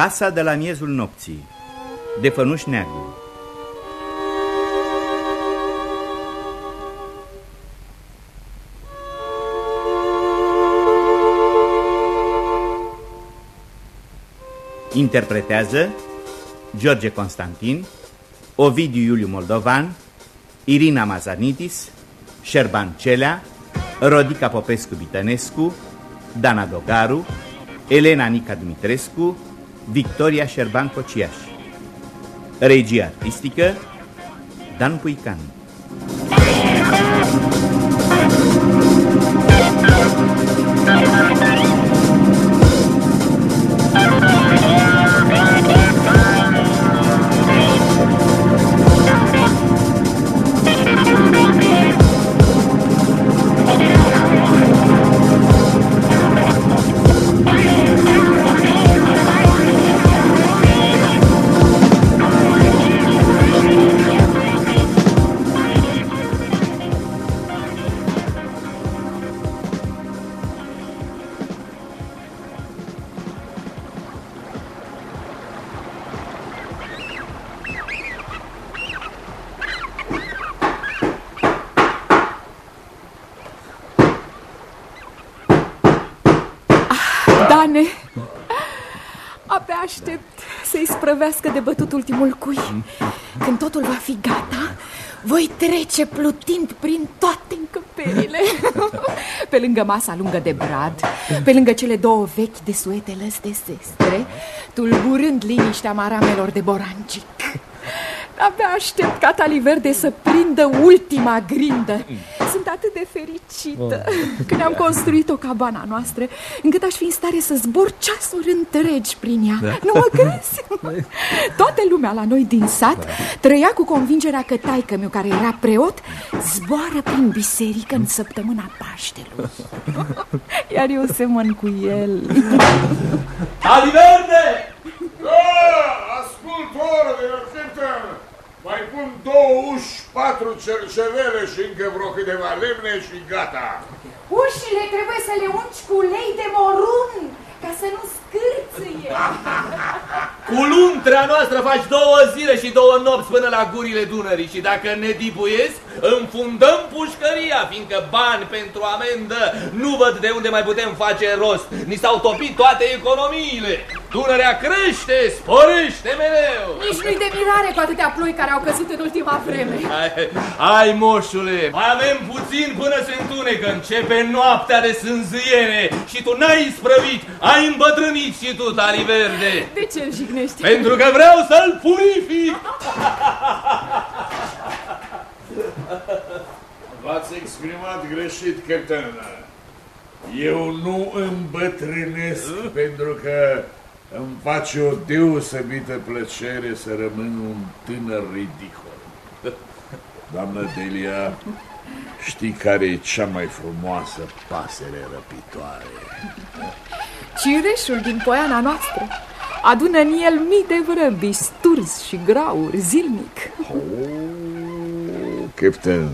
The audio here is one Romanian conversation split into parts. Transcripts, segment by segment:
Casa de la miezul nopții De Fănuș Neagru Interpretează George Constantin Ovidiu Iuliu Moldovan Irina Mazanitis Șerban Celea Rodica Popescu Bitănescu Dana Dogaru Elena Nica Dumitrescu Victoria Șerban Cociaș. Regia artistică Dan Puican plutind prin toate încăperile. Pe lângă masa lungă de brad, pe lângă cele două vechi de suete lăs de sestre, tulburând liniștea maramelor de borancic. Abia aștept ca Taliverde să prindă ultima grindă. Sunt atât de fericită când am construit o cabana noastră, încât aș fi în stare să zbor ceasuri întregi prin ea. Da. Nu mă crezi? Toată lumea la noi din sat trăia cu convingerea că taică meu care era preot zboară prin biserică în săptămâna Paștelui. Iar eu semăn cu el. Aliverde! Da, ascult ordine, Captain. Mai pun două uși, patru cercevele și încă vreo câteva lemne și gata. Ușile trebuie să le ungi cu ulei de morun ca să nu scârțâie. Cu luntrea noastră faci două zile și două nopți până la gurile Dunării și dacă ne dipuiesc, înfundăm pușcăria, fiindcă bani pentru amendă nu văd de unde mai putem face rost. Ni s-au topit toate economiile. Dunărea crește, sporește mereu. Nici nu-i de mirare cu atâtea ploi care au căzut în ultima vreme. Hai, hai, moșule, mai avem puțin până se întunecă, începe noaptea de sânzâiere și tu n-ai isprăvit, ai îmbătrânit și tu, Tali Verde. De ce îl jignești? Pentru că vreau să-l purific. V-ați exprimat greșit, Captain. Eu nu îmbătrânesc pentru că îmi face o deosebită plăcere să rămân un tânăr ridicol. Doamnă Delia, știi care e cea mai frumoasă pasăre răpitoare? Cireșul din poiana noastră adună în el mii de vrăbi, sturzi și grauri zilnic. Captain,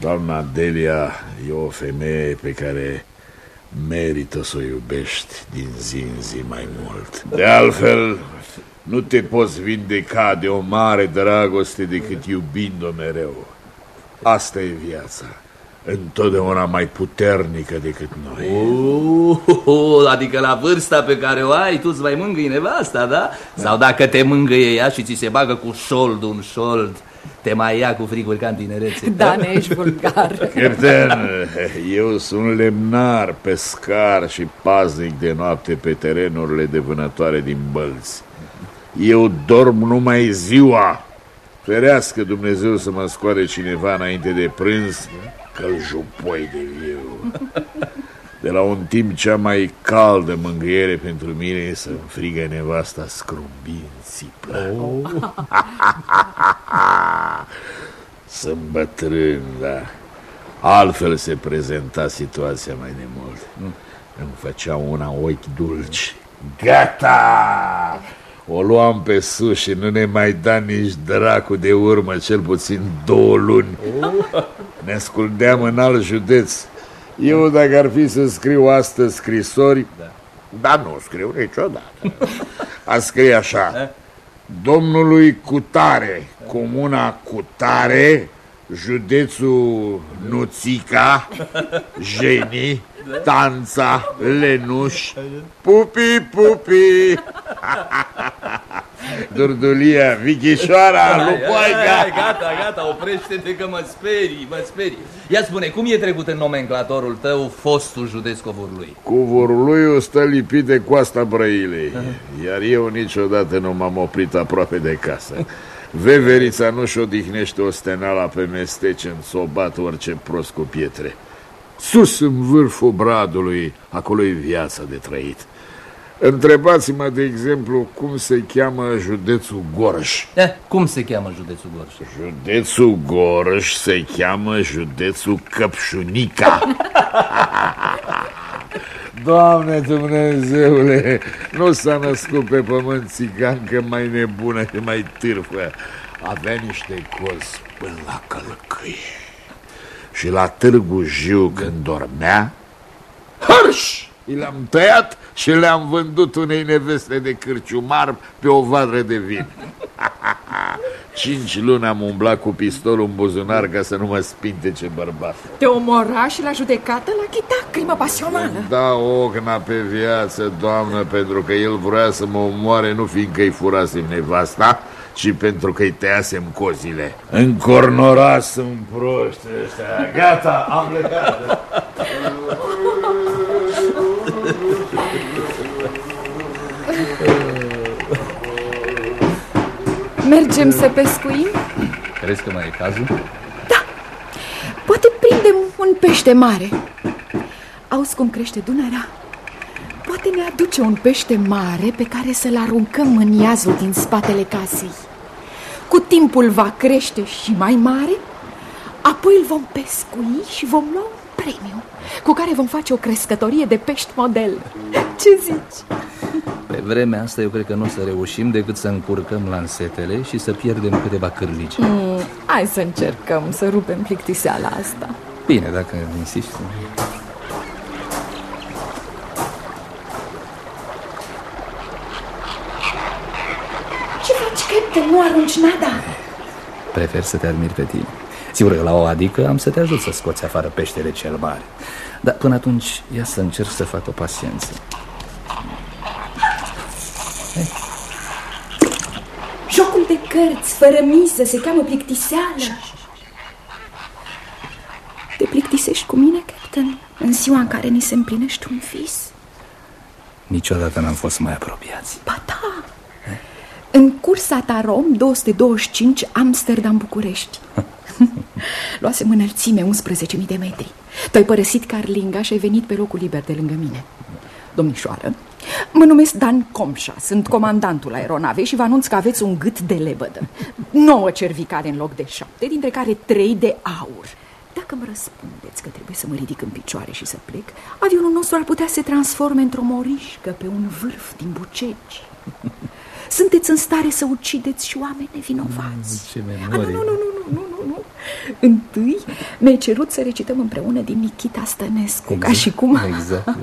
doamna Delia e o femeie pe care merită să o iubești din zi în zi mai mult. De altfel, nu te poți vindeca de o mare dragoste decât iubind-o mereu. Asta e viața. Întotdeauna mai puternică decât noi. Uh, adică la vârsta pe care o ai, tu îți mai mângâi nevasta, da? Sau dacă te mângâie ea și ți se bagă cu șoldul un șold, te mai ia cu friguri ca în tinerețe. Da, ne ești vulgar. Captain, eu sunt lemnar, pescar și paznic de noapte pe terenurile de vânătoare din bălți. Eu dorm numai ziua. Ferească Dumnezeu să mă scoare cineva înainte de prânz, că-l jupoi de viu. De la un timp cea mai caldă mângâiere pentru mine e să-mi frigă nevasta scrumbind țiplă. Sunt bătrân, da. Altfel se prezenta situația mai de mult. Îmi făcea una ochi dulci. Gata! O luam pe sus și nu ne mai da nici dracu de urmă, cel puțin două luni. Ne sculdeam în alt județ. Eu, dacă ar fi să scriu astăzi scrisori, da. dar nu scriu niciodată. A scrie așa. Domnului Cutare, comuna Cutare, județul Nuțica, Jeni, Tanța, Lenuș, Pupi, Pupi, Durdulia, Vichișoara, Hai, hai, Lupoaica. hai, Gata, gata, oprește-te că mă sperii, mă sperii. Ia spune, cum e trecut în nomenclatorul tău fostul județ Covorului? Cuvurul lui o stă lipit de coasta Brăilei, iar eu niciodată nu m-am oprit aproape de casă. Veverița nu-și odihnește o stenala pe mestece în sobat orice prost cu pietre. Sus în vârful bradului, acolo e viața de trăit. Întrebați-mă, de exemplu, cum se cheamă județul Gorj. Eh, cum se cheamă județul Gorj? Județul Gorj se cheamă județul Căpșunica. Doamne Dumnezeule, nu s-a născut pe pământ țigancă mai nebună și mai târfă. Avea niște cozi până la călcâie. Și la Târgu Jiu, când dormea, hărș! I le-am tăiat și le-am vândut unei neveste de cârciumar pe o vadră de vin. Cinci luni am umblat cu pistolul în buzunar ca să nu mă spintece bărbat. Te omora și la judecată la chita, crimă pasională. Da ocna pe viață, doamnă, pentru că el vrea să mă omoare nu fiindcă-i furasem nevasta, ci pentru că-i tăiasem cozile. Încornorați sunt proști ăștia. Gata, am plecat. Mergem să pescuim? Crezi că mai e cazul? Poate prindem un pește mare. Auzi cum crește Dunărea? Poate ne aduce un pește mare pe care să-l aruncăm în iazul din spatele casei. Cu timpul va crește și mai mare, apoi îl vom pescui și vom lua un premiu cu care vom face o crescătorie de pești model. Ce zici? Pe vremea asta eu cred că nu o să reușim decât să încurcăm lansetele și să pierdem câteva cârlice. Mm, hai să încercăm să rupem plictiseala asta. Bine, dacă insisti. Ce faci, Captain? Nu arunci nada? Prefer să te admir pe tine. Sigur că la o adică am să te ajut să scoți afară peștele cel mare. Dar până atunci, ia să încerc să fac o paciență. Jocul de cărți, fără miză, se cheamă plictiseală. Te plictisești cu mine, Captain, în ziua în care ni se împlinește un vis? Niciodată n-am fost mai apropiați. Ba da! În cursa ta Rom 225 Amsterdam-București. Luasem înălțime 11.000 de metri. Tu ai părăsit Carlinga și ai venit pe locul liber de lângă mine. Domnișoară, mă numesc Dan Comșa, sunt comandantul aeronavei și vă anunț că aveți un gât de lebădă. Nouă cervicale în loc de șapte, dintre care trei de aur. Dacă mă răspundeți că trebuie să mă ridic în picioare și să plec, avionul nostru ar putea să se transforme într-o morișcă pe un vârf din bucegi. Sunteți în stare să ucideți și oameni nevinovați. Ce Ah, nu, memorie. nu, nu, nu, nu, nu, nu. Întâi mi-ai cerut să recităm împreună din Nikita Stănescu, ca și cum Exact.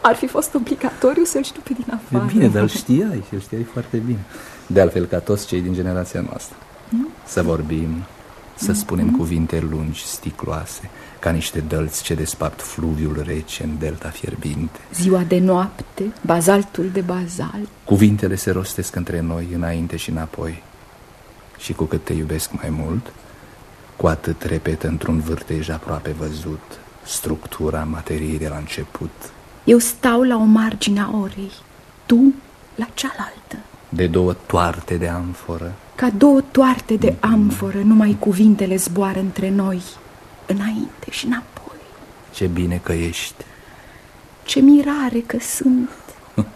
ar fi fost obligatoriu să-l știu pe din E afară. bine, dar îl știai și îl știai foarte bine. De altfel ca toți cei din generația noastră. Să vorbim, să spunem cuvinte lungi, sticloase, ca niște dălți ce despapt fluviul rece în delta fierbinte. Ziua de noapte, bazaltul de bazalt. Cuvintele se rostesc între noi înainte și înapoi. Și cu cât te iubesc mai mult, cu atât repet într-un vârtej aproape văzut structura materiei de la început. Eu stau la o margine a orei, tu la cealaltă. De două toarte de amforă, Ca două toarte de amforă, numai cuvintele zboară între noi, înainte și înapoi. ce bine că ești. Ce mirare că sunt!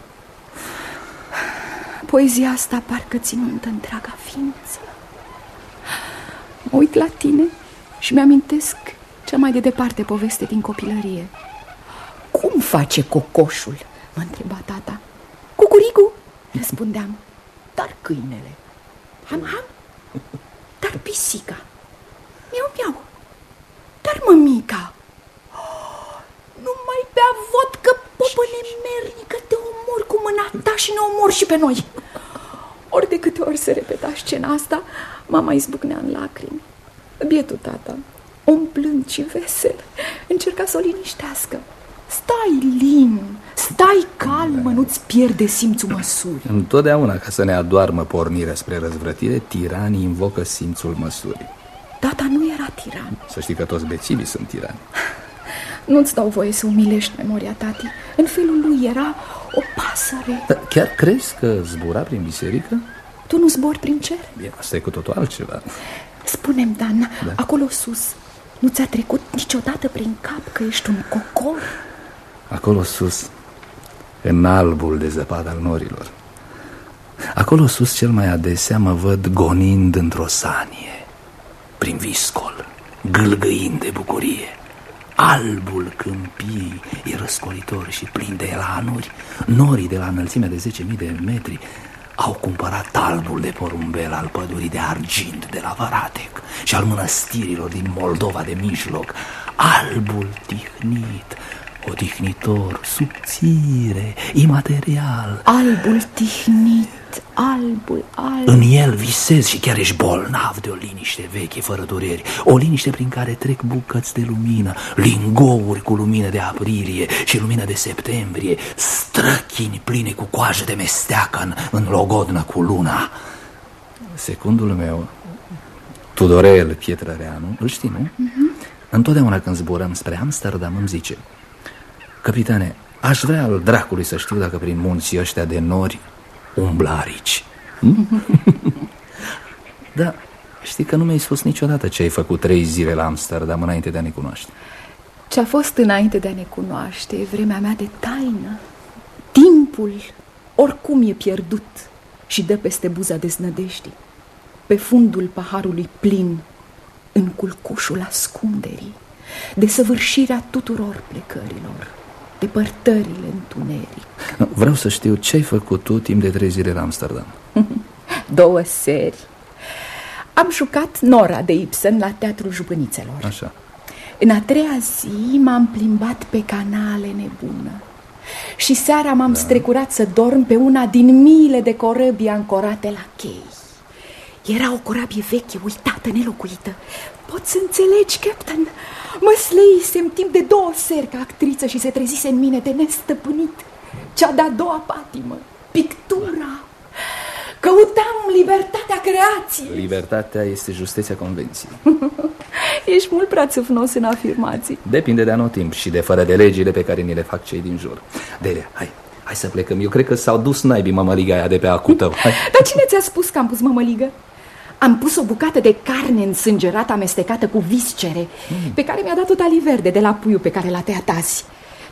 Poezia asta parcă ținut întreaga ființă. Mă uit la tine și mi-amintesc cea mai de departe poveste din copilărie. Cum face cocoșul? mă întreba tata. Cucurigu, răspundeam. Dar câinele. Ham, ham. Dar pisica. Miau, miau. Dar mămica. Nu mai bea vodcă, popă nemernică, te omor cu mâna ta și ne omor și pe noi. Ori de câte ori se repeta scena asta, mama izbucnea în lacrimi. Bietul tata, umplând și vesel, încerca să o liniștească. Stai lin, stai calmă, nu-ți pierde simțul măsurii. Întotdeauna ca să ne adoarmă pornirea spre răzvrătire, tiranii invocă simțul măsurii. Tata nu era tiran. Să știi că toți bețivii sunt tirani. Nu-ți dau voie să umilești memoria tati. În felul lui era o pasăre. Dar chiar crezi că zbura prin biserică? Tu nu zbori prin cer? Bine, asta e cu totul altceva. Spune-mi, Dan, da. acolo sus, nu ți-a trecut niciodată prin cap că ești un cocor? Acolo sus, în albul de zăpadă al norilor. Acolo sus cel mai adesea mă văd gonind într-o sanie, prin viscol, gâlgâind de bucurie. Albul câmpii e răscolitor și plin de elanuri. Norii de la înălțimea de 10.000 de metri au cumpărat albul de porumbel al pădurii de argint de la Varatec și al mănăstirilor din Moldova de mijloc. Albul tihnit, odihnitor, subțire, imaterial. Albul tihnit, albul, alb. În el visezi și chiar ești bolnav de o liniște veche, fără dureri. O liniște prin care trec bucăți de lumină, lingouri cu lumină de aprilie și lumină de septembrie, străchini pline cu coajă de mesteacă în, în logodnă cu luna. Secundul meu, Tudorel Pietrăreanu, îl știi, nu? Uh-huh. Întotdeauna când zburăm spre Amsterdam îmi zice Capitane, aș vrea al dracului să știu dacă prin munții ăștia de nori umblarici. Hm? da, știi că nu mi-ai spus niciodată ce ai făcut trei zile la Amsterdam înainte de a ne cunoaște. Ce a fost înainte de a ne cunoaște e vremea mea de taină. Timpul oricum e pierdut și dă peste buza deznădejdii. Pe fundul paharului plin, în culcușul ascunderii, de săvârșirea tuturor plecărilor, depărtările întuneric. Vreau să știu ce ai făcut tu timp de trei zile la Amsterdam. Două seri. Am jucat Nora de Ibsen la Teatrul Jupânițelor. Așa. În a treia zi m-am plimbat pe canale nebună. Și seara m-am da. strecurat să dorm pe una din miile de corăbii ancorate la chei. Era o corabie veche, uitată, nelocuită. Poți să înțelegi, Captain? Mă sleisem timp de două seri ca actriță și se trezise în mine de nestăpânit. Cea de-a doua patimă, pictura. Căutam libertatea creației. Libertatea este justeția convenției. Ești mult prea țâfnos în afirmații. Depinde de anotimp și de fără de legile pe care ni le fac cei din jur. Delia, hai, hai să plecăm. Eu cred că s-au dus naibii mămăliga aia de pe acul tău. Hai. Dar cine ți-a spus că am pus mămăligă? Am pus o bucată de carne însângerată amestecată cu viscere, mm. pe care mi-a dat-o Verde de la puiul pe care l-a tăiat azi.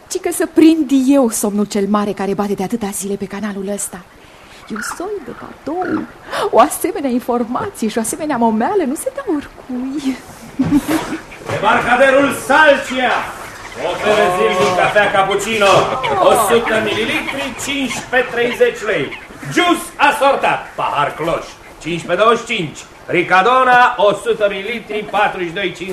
Ci că să prind eu somnul cel mare care bate de atâta zile pe canalul ăsta. E un soi de cadou. O asemenea informație și o asemenea momeală nu se dă oricui. Debarcaderul Salcia! Oferă zilnic cafea cappuccino, 100 ml, 15-30 lei. Jus asortat, pahar cloș. 15-25. Ricadona, 100 ml,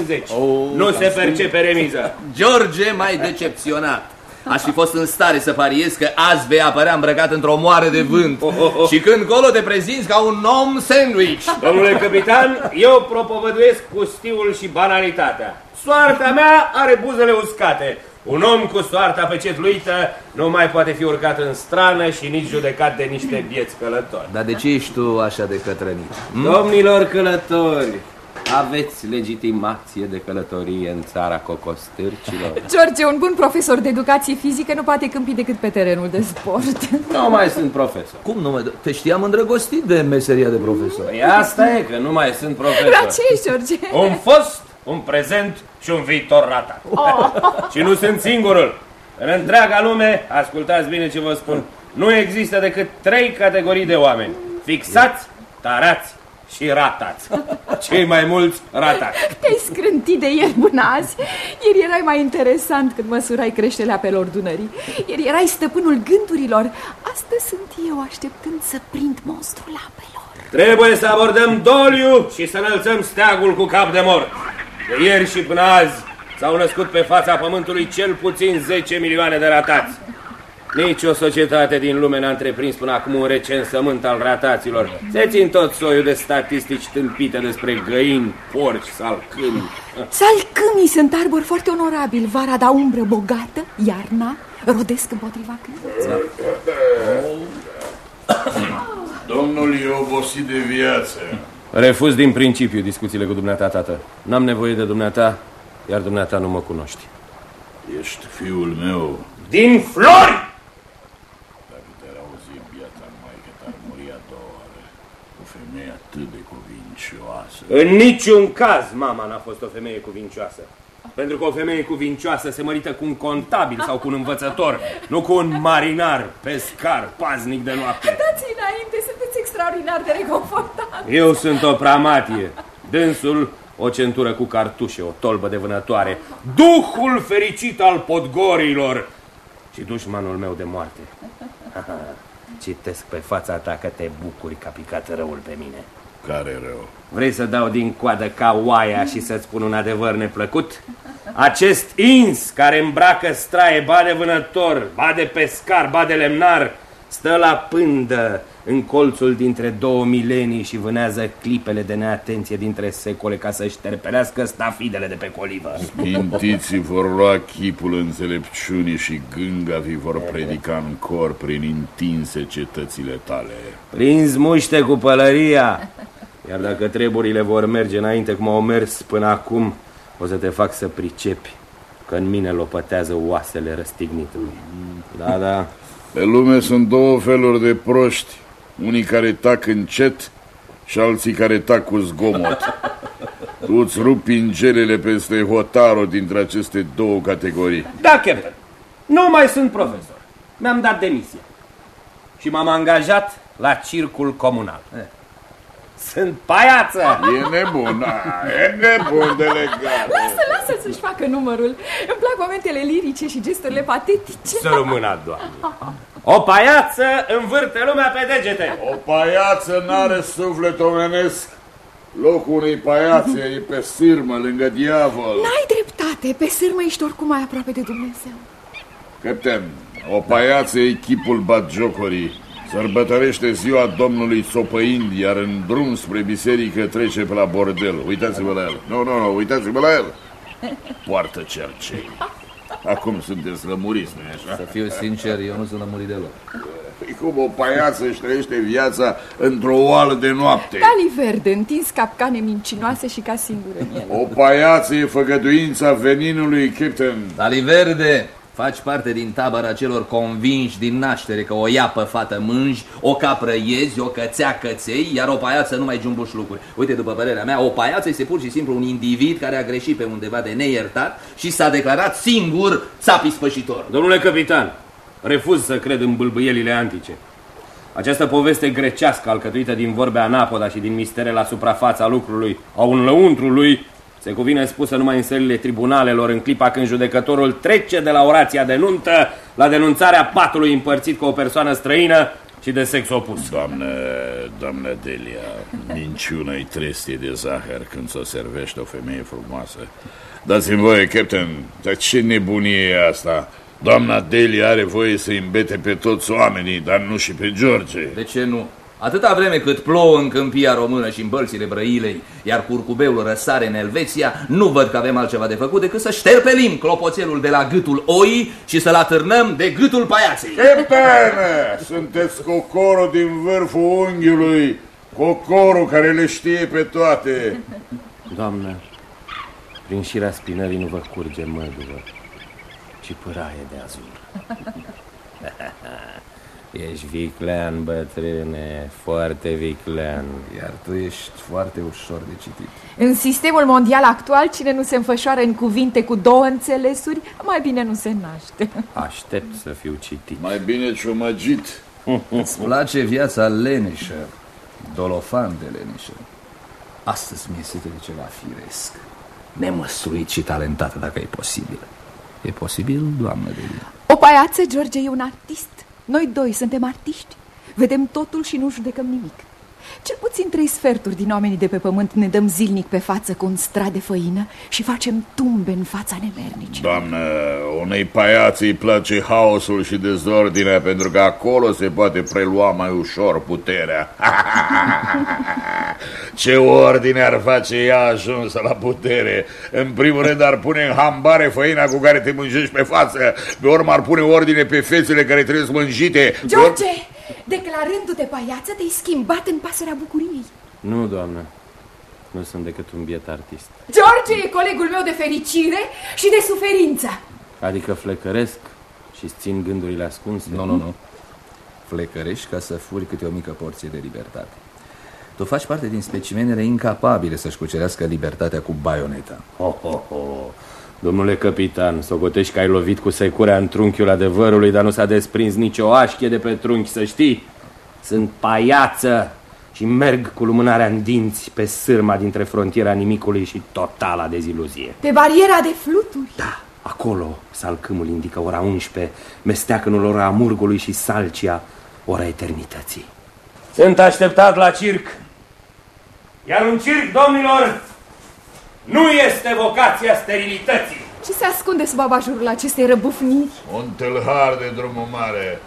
42,50. Oh, nu se percepe remiză. George mai decepționat. Aș fi fost în stare să pariez că azi vei apărea îmbrăcat într-o moare de vânt oh, oh, oh. și când colo te prezinți ca un om sandwich. Domnule capitan, eu propovăduiesc pustiul și banalitatea. Soarta mea are buzele uscate. Un om cu soarta pecetluită nu mai poate fi urcat în strană și nici judecat de niște vieți călători. Dar de ce ești tu așa de cătrănit? Hm? Domnilor călători, aveți legitimație de călătorie în țara cocostârcilor? George, un bun profesor de educație fizică nu poate câmpi decât pe terenul de sport. Nu mai sunt profesor. Cum nu mai... Te știam îndrăgostit de meseria de profesor. Păi asta e, că nu mai sunt profesor. Dar ce ești, George? Un fost, un prezent și un viitor ratat. Oh. și nu sunt singurul. În întreaga lume, ascultați bine ce vă spun, nu există decât trei categorii de oameni. Fixați, tarați și ratați. Cei mai mulți ratați. Te-ai scrântit de ieri până azi. Ieri erai mai interesant când măsurai creșterea apelor Dunării. Ieri erai stăpânul gândurilor. Astăzi sunt eu așteptând să prind monstrul apelor. Trebuie să abordăm doliu și să înălțăm steagul cu cap de mort. De ieri și până azi s-au născut pe fața pământului cel puțin 10 milioane de ratați. Nici o societate din lume n-a întreprins până acum un recensământ al rataților. Se țin tot soiul de statistici tâmpite despre găini, porci, salcâni. Salcâmii sunt arbori foarte onorabili. Vara da umbră bogată, iarna rodesc împotriva câinilor. Domnul e obosit de viață. Refuz din principiu discuțiile cu dumneata, tată. N-am nevoie de dumneata, iar dumneata nu mă cunoști. Ești fiul meu. Din flori! Dacă te-ar auzi în viața numai că te-ar muri a doua oară. O femeie atât de cuvincioasă. În niciun caz mama n-a fost o femeie cuvincioasă. Pentru că o femeie cuvincioasă se mărită cu un contabil sau cu un învățător, nu cu un marinar, pescar, paznic de noapte. Dați înainte, sunteți extraordinar de reconfortat. Eu sunt o pramatie, dânsul o centură cu cartușe, o tolbă de vânătoare, duhul fericit al podgorilor și dușmanul meu de moarte. Citesc pe fața ta că te bucuri că a picat răul pe mine. Care rău? Vrei să dau din coadă ca oaia și să-ți spun un adevăr neplăcut? Acest ins care îmbracă straie, ba de vânător, ba de pescar, ba de lemnar, stă la pândă în colțul dintre două milenii și vânează clipele de neatenție dintre secole ca să șterpelească stafidele de pe colivă. Mintiții vor lua chipul înțelepciunii și gânga vi vor predica în cor prin întinse cetățile tale. Prins muște cu pălăria, iar dacă treburile vor merge înainte cum au mers până acum, o să te fac să pricepi că în mine lopătează oasele răstignitului. Da, da, Pe lume sunt două feluri de proști. Unii care tac încet și alții care tac cu zgomot. Tu îți rupi pingelele peste hotarul dintre aceste două categorii. Da, Captain. Nu mai sunt profesor. Mi-am dat demisia. Și m-am angajat la circul comunal. Sunt paiață! E nebun, a, e nebun de legat. Lasă, lasă să-și facă numărul. Îmi plac momentele lirice și gesturile patetice. Să rămână, doamne. O paiață învârte lumea pe degete. O paiață n-are suflet omenesc. Locul unei paiațe e pe sârmă, lângă diavol. N-ai dreptate, pe sârmă ești oricum mai aproape de Dumnezeu. Captain, o paiață e chipul batjocorii. Sărbătorește ziua Domnului țopăind, iar în drum spre biserică trece pe la bordel. Uitați-vă la el. Nu, nu, nu, uitați-vă la el. Poartă cercei. Acum sunteți lămuriți, nu așa? Să fiu sincer, eu nu sunt lămurit deloc. E cum o paiață își trăiește viața într-o oală de noapte. Cali verde, întins capcane mincinoase și ca singur în ele. O paiață e făgăduința veninului, Captain. Dali Verde, faci parte din tabăra celor convinși din naștere că o iapă fată mânji, o capră iezi, o cățea căței, iar o paiață nu mai jumbuș lucruri. Uite, după părerea mea, o paiață este pur și simplu un individ care a greșit pe undeva de neiertat și s-a declarat singur țapi spășitor. Domnule capitan, refuz să cred în bâlbâielile antice. Această poveste grecească alcătuită din vorbe anapoda și din mistere la suprafața lucrului, a un lăuntru lui, se cuvine spusă numai în sălile tribunalelor în clipa când judecătorul trece de la orația de nuntă la denunțarea patului împărțit cu o persoană străină și de sex opus. Doamnă, doamnă Delia, minciuna-i trestie de zahăr când se servește o femeie frumoasă. Dați-mi voie, Captain, dar ce nebunie e asta? Doamna Delia are voie să îmbete pe toți oamenii, dar nu și pe George. De ce nu? Atâta vreme cât plouă în câmpia română și în bălțile Brăilei, iar curcubeul răsare în Elveția, nu văd că avem altceva de făcut decât să șterpelim clopoțelul de la gâtul oii și să-l atârnăm de gâtul paiaței. Captain! Sunteți cocorul din vârful unghiului, cocorul care le știe pe toate. Doamnă, prin șirea spinării nu vă curge măduvă, ci pâraie de azur. Ești viclean, bătrâne, foarte viclean. Iar tu ești foarte ușor de citit. În sistemul mondial actual, cine nu se înfășoară în cuvinte cu două înțelesuri, mai bine nu se naște. Aștept să fiu citit. Mai bine ciumăgit. Îți place viața leneșă, dolofan de leneșă. Astăzi mi-e sete de ceva firesc, nemăsurit și talentat, dacă e posibil. E posibil, doamnă Delia? O paiață, George, e un artist. Noi doi suntem artiști. Vedem totul și nu judecăm nimic. Cel puțin trei sferturi din oamenii de pe pământ ne dăm zilnic pe față cu un strat de făină și facem tumbe în fața nemernice. Doamnă, unei paiați îi place haosul și dezordinea pentru că acolo se poate prelua mai ușor puterea. Ce ordine ar face ea ajunsă la putere? În primul rând ar pune în hambare făina cu care te mânjești pe față, pe urmă ar pune ordine pe fețele care trebuie mânjite. George, declarându-te paiață, te-ai schimbat în pasărea bucuriei. Nu, doamnă. Nu sunt decât un biet artist. George e colegul meu de fericire și de suferință. Adică flecăresc și țin gândurile ascunse. Nu, nu, nu. Flecărești ca să furi câte o mică porție de libertate. Tu faci parte din specimenele incapabile să-și cucerească libertatea cu baioneta. Ho, ho, ho. Domnule capitan, socotești că ai lovit cu securea în trunchiul adevărului, dar nu s-a desprins nicio așchie de pe trunchi, să știi. Sunt paiață și merg cu lumânarea în dinți pe sârma dintre frontiera nimicului și totala deziluzie. Pe bariera de fluturi. Da, acolo salcâmul indică ora 11, mesteacănul ora amurgului și salcia ora eternității. Sunt așteptat la circ. Iar un circ, domnilor, nu este vocația sterilității. Ce se ascunde sub abajurul acestei răbufniri? Un tâlhar de drumul mare.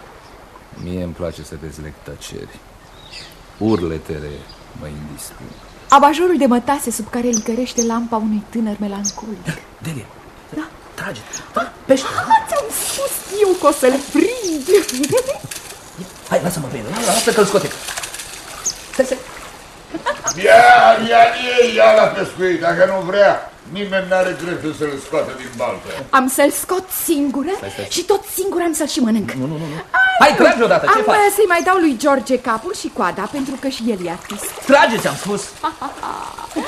Mie îmi place să dezleg tăceri. Urletele mă indispun. Abajurul de mătase sub care licărește lampa unui tânăr melancolic. Delia, Da. trage, da, pește. Ah, ți-am spus eu că o să-l prind. Hai, lasă-mă pe el, lasă că-l scoate. Stai, stai. Ia, ia, ia, ia la pescuit, dacă nu vrea. Nimeni n-are dreptul să-l scoată din baltă. Am să-l scot singură și tot singur am să-l și mănânc. Nu, nu, nu. Hai, trage odată, ce am faci? voia să-i mai dau lui George capul și coada, pentru că și el e artist. Trage, ți-am spus.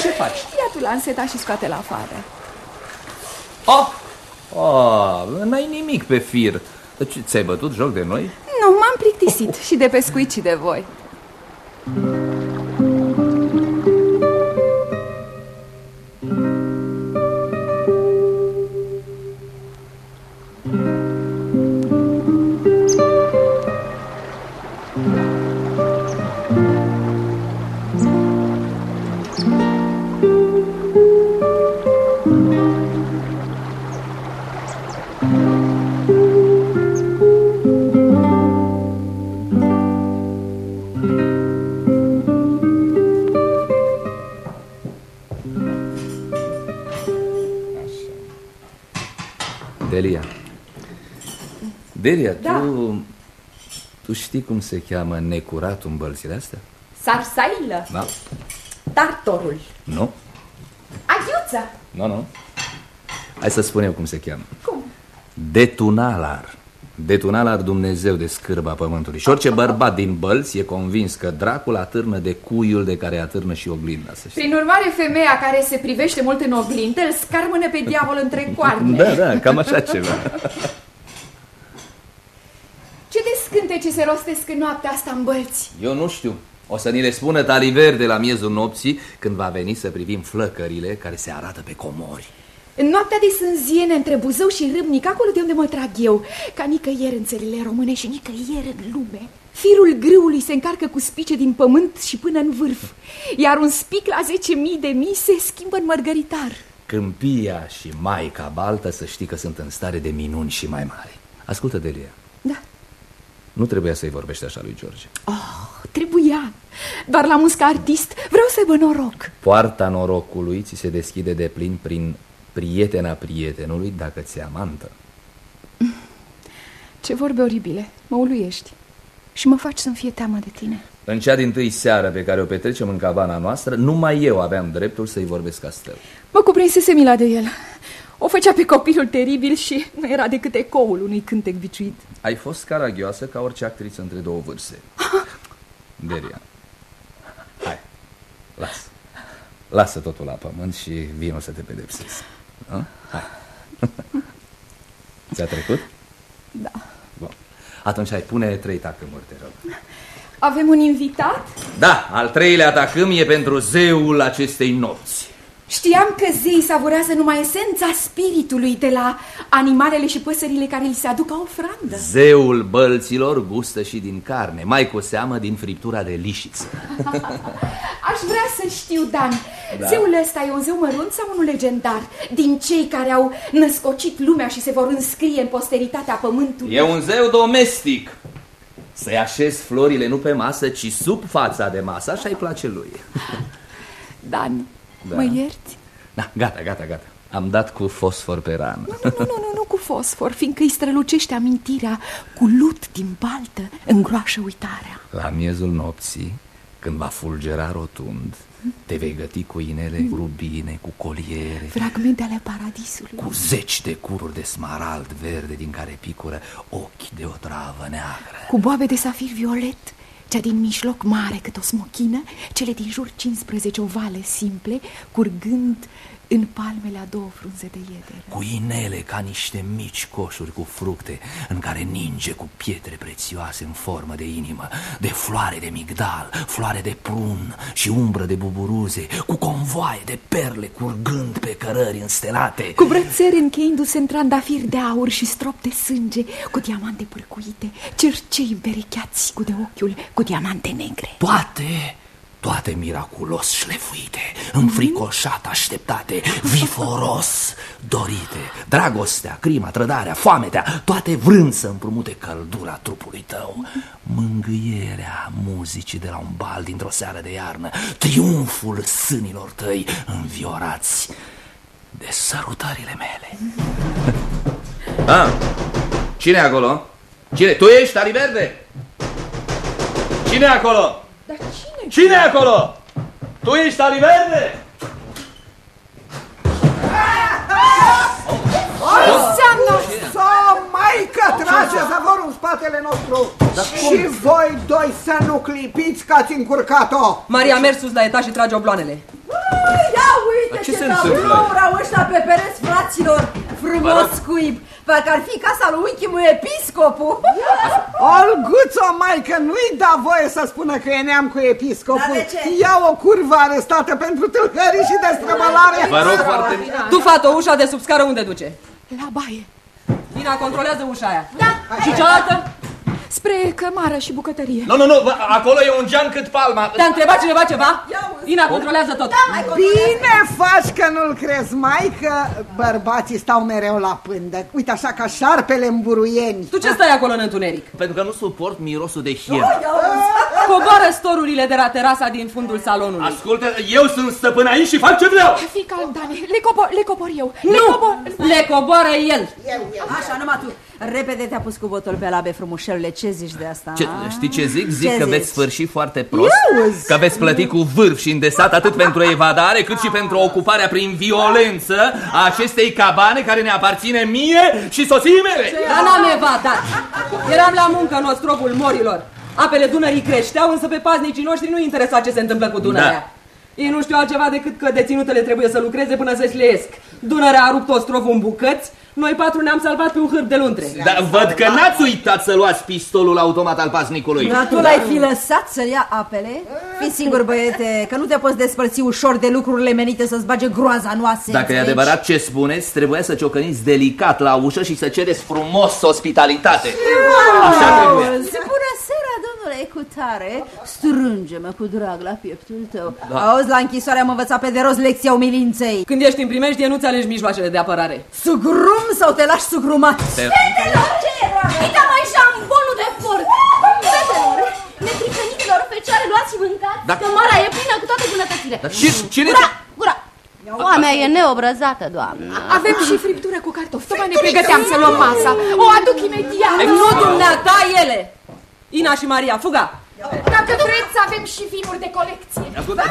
Ce faci? Ia tu la înseta și scoate-l afară. Oh! Oh, n-ai nimic pe fir. Deci, ți-ai bătut joc de noi? Nu, m-am plictisit și de pescuit și de voi. Delia. Delia, Da. tu... Tu știi cum se cheamă necuratul în bălțile astea? Sarsailă, Da? tartorul, Nu? aghiuță. Nu, nu. Hai să spun eu cum se cheamă. Cum? Detunalar. Detunalar Dumnezeu de scârba pământului. Și orice bărbat din bălți e convins că dracul atârnă de cuiul de care atârnă și oglinda, să știi. Prin urmare, femeia care se privește mult în oglindă îl scarmână pe diavol între coarne. Da, da, cam așa ceva. Ce de scântece se rostesc în noaptea asta în bălți? Eu nu știu. O să ni le spună Taliver de la miezul nopții când va veni să privim flăcările care se arată pe comori. În noaptea de sânziene între Buzău și Râmnic, acolo de unde mă trag eu, ca nicăieri în țările române și nicăieri în lume. Firul grâului se încarcă cu spice din pământ și până în vârf, iar un spic la 10.000 de mii se schimbă în mărgăritar. Câmpia și Maica Baltă să știi că sunt în stare de minuni și mai mari. Ascultă, Delia, Da. Nu trebuia să-i vorbești așa lui George. Oh, trebuia. Doar la musca artist vreau să aibă noroc. Poarta norocului ți se deschide de plin prin prietena prietenului dacă ți amantă. Ce vorbe oribile, mă uluiești și mă faci să-mi fie teamă de tine. În cea din tâi seară pe care o petrecem în cabana noastră, numai eu aveam dreptul să-i vorbesc astfel. Mă cuprinsese mila de el. O făcea pe copilul teribil și nu era decât ecoul unui cântec biciuit. Ai fost caragioasă ca orice actriță între două vârste. Delia. Hai, lasă. Lasă totul la pământ și vino să te pedepsesc. A? Hai. Ți-a trecut? Da. Bun. Atunci hai, pune trei tacâmuri, te rog. Avem un invitat? Da, al treilea tacâm e pentru zeul acestei nopți. Știa Credeam că zeii savurează numai esența spiritului de la animalele și păsările care li se aduc ca ofrandă. Zeul bălților gustă și din carne, mai cu seamă din friptura de lișiță. Aș vrea să știu, Dan, da. zeul ăsta e un zeu mărunt sau unul legendar? Din cei care au născocit lumea și se vor înscrie în posteritatea pământului? E un zeu domestic. Să-i așezi florile nu pe masă, ci sub fața de masă, așa-i place lui. Dan, Da. mă ierți? Da, gata, gata, gata. Am dat cu fosfor pe rană. Nu, nu, nu, nu, nu cu fosfor, fiindcă îi strălucește amintirea cu lut din baltă, îngroașă uitarea. La miezul nopții, când va fulgera rotund, te vei găti cu inele, cu rubine, cu coliere, Fragmente ale paradisului. cu zeci de cururi de smarald verde din care picură ochi de o travă neagră. Cu boabe de safir violet, cea din mijloc mare cât o smochină, cele din jur 15 ovale simple, curgând în palmele a două frunze de iedere. Cu inele ca niște mici coșuri cu fructe în care ninge cu pietre prețioase în formă de inimă, de floare de migdal, floare de prun și umbră de buburuze, cu convoaie de perle curgând pe cărări înstelate. Cu brățări încheindu-se în trandafir de aur și strop de sânge, cu diamante pârcuite, cercei împerecheați cu de ochiul, cu diamante negre. Toate, toate miraculos șlefuite, înfricoșat așteptate, viforos dorite, dragostea, crima, trădarea, foametea, toate vrând să împrumute căldura trupului tău, mângâierea muzicii de la un bal dintr-o seară de iarnă, triumful sânilor tăi înviorați de sărutările mele. ah, cine e acolo? Cine? Tu ești, Ali Verde? Cine e acolo? Dar cine? Cine e acolo? Tu ești Ali Verde? Înseamnă... Să maică trage zavorul în spatele nostru Și voi doi să nu clipiți că ați încurcat-o Maria a mers sus la etaj și trage obloanele. Ia uite ce ce, se ce întâmplă? tablou au ăștia pe pereți, fraților! Frumos scuip! Parcă ar fi casa lui Unchimu Episcopul! Olguțo, maică, nu-i da voie să spună că e neam cu episcopul Dar de ce? Ia o curvă arestată pentru tâlhării și destrăbălare Vă rog foarte bine. Tu, fată, ușa de sub scară unde duce? La baie. Ina, controlează ușa aia. Da. Și cealaltă? Spre cămară și bucătărie. Nu, nu, nu, bă, acolo e un geam cât palma. Te-a întrebat cineva ceva? Ina, controlează tot. Bine faci că nu-l crezi, maică Bărbații stau mereu la pândă Uite așa ca șarpele în buruieni Tu ce stai acolo în întuneric? Pentru că nu suport mirosul de hien. Coboară storurile de la terasa din fundul salonului. Ascultă, eu sunt stăpân aici și fac ce vreau. Fii calm, Dani, le cobor, le cobor eu. Le Nu! cobor... Le coboară el. Așa, numai tu. Repede te-a pus cu botul pe labe, frumușelule. Ce zici de asta? Ce, a? știi ce zic? Zic Ce că zici? veți sfârși foarte prost, că veți plăti cu vârf și îndesat atât pentru evadare cât și pentru ocuparea prin violență a acestei cabane care ne aparține mie și soției mele. Dar n-am evadat. Eram la muncă în ostrovul morilor. Apele Dunării creșteau, însă pe paznicii noștri nu interesa ce se întâmplă cu Dunărea. Da. Ei nu știu altceva decât că deținutele trebuie să lucreze până să-și leiesc. Dunărea a rupt ostrovul în bucăți, noi patru ne-am salvat pe un hârb de luntre. Dar văd că n-ați uitat să luați pistolul automat al paznicului. Dar tu l-ai fi lăsat să ia apele? Fii singur, băiete, că nu te poți despărți ușor de lucrurile menite să-ți bage groaza noasă. Dacă e adevărat ce spuneți, trebuia să ciocăniți delicat la ușă și să cereți frumos ospitalitate. Așa trebuie. Bună seara, domnule Cutare Strânge-mă cu drag la pieptul tău da. Auzi, la închisoare am învățat pe de rost lecția umilinței Când ești în primejdie, nu-ți alegi mijloacele de apărare. Sugrum sau te lași sugrumat? Fetelor, ce Uite mai jambonul de porc! Fetelor, neprihăniților fecioare, luați și mâncați, Dar- că mara e plină cu toate bunătățile. Dar și, cine Gura, gura! Oamea e neobrăzată, doamnă. Avem și friptură cu cartofi. Tocmai ne pregăteam să luăm masa. O aduc imediat. Nu dumneata ele! Ina și Maria, fuga! Dacă vreți, avem și vinuri de colecție. Ascultă,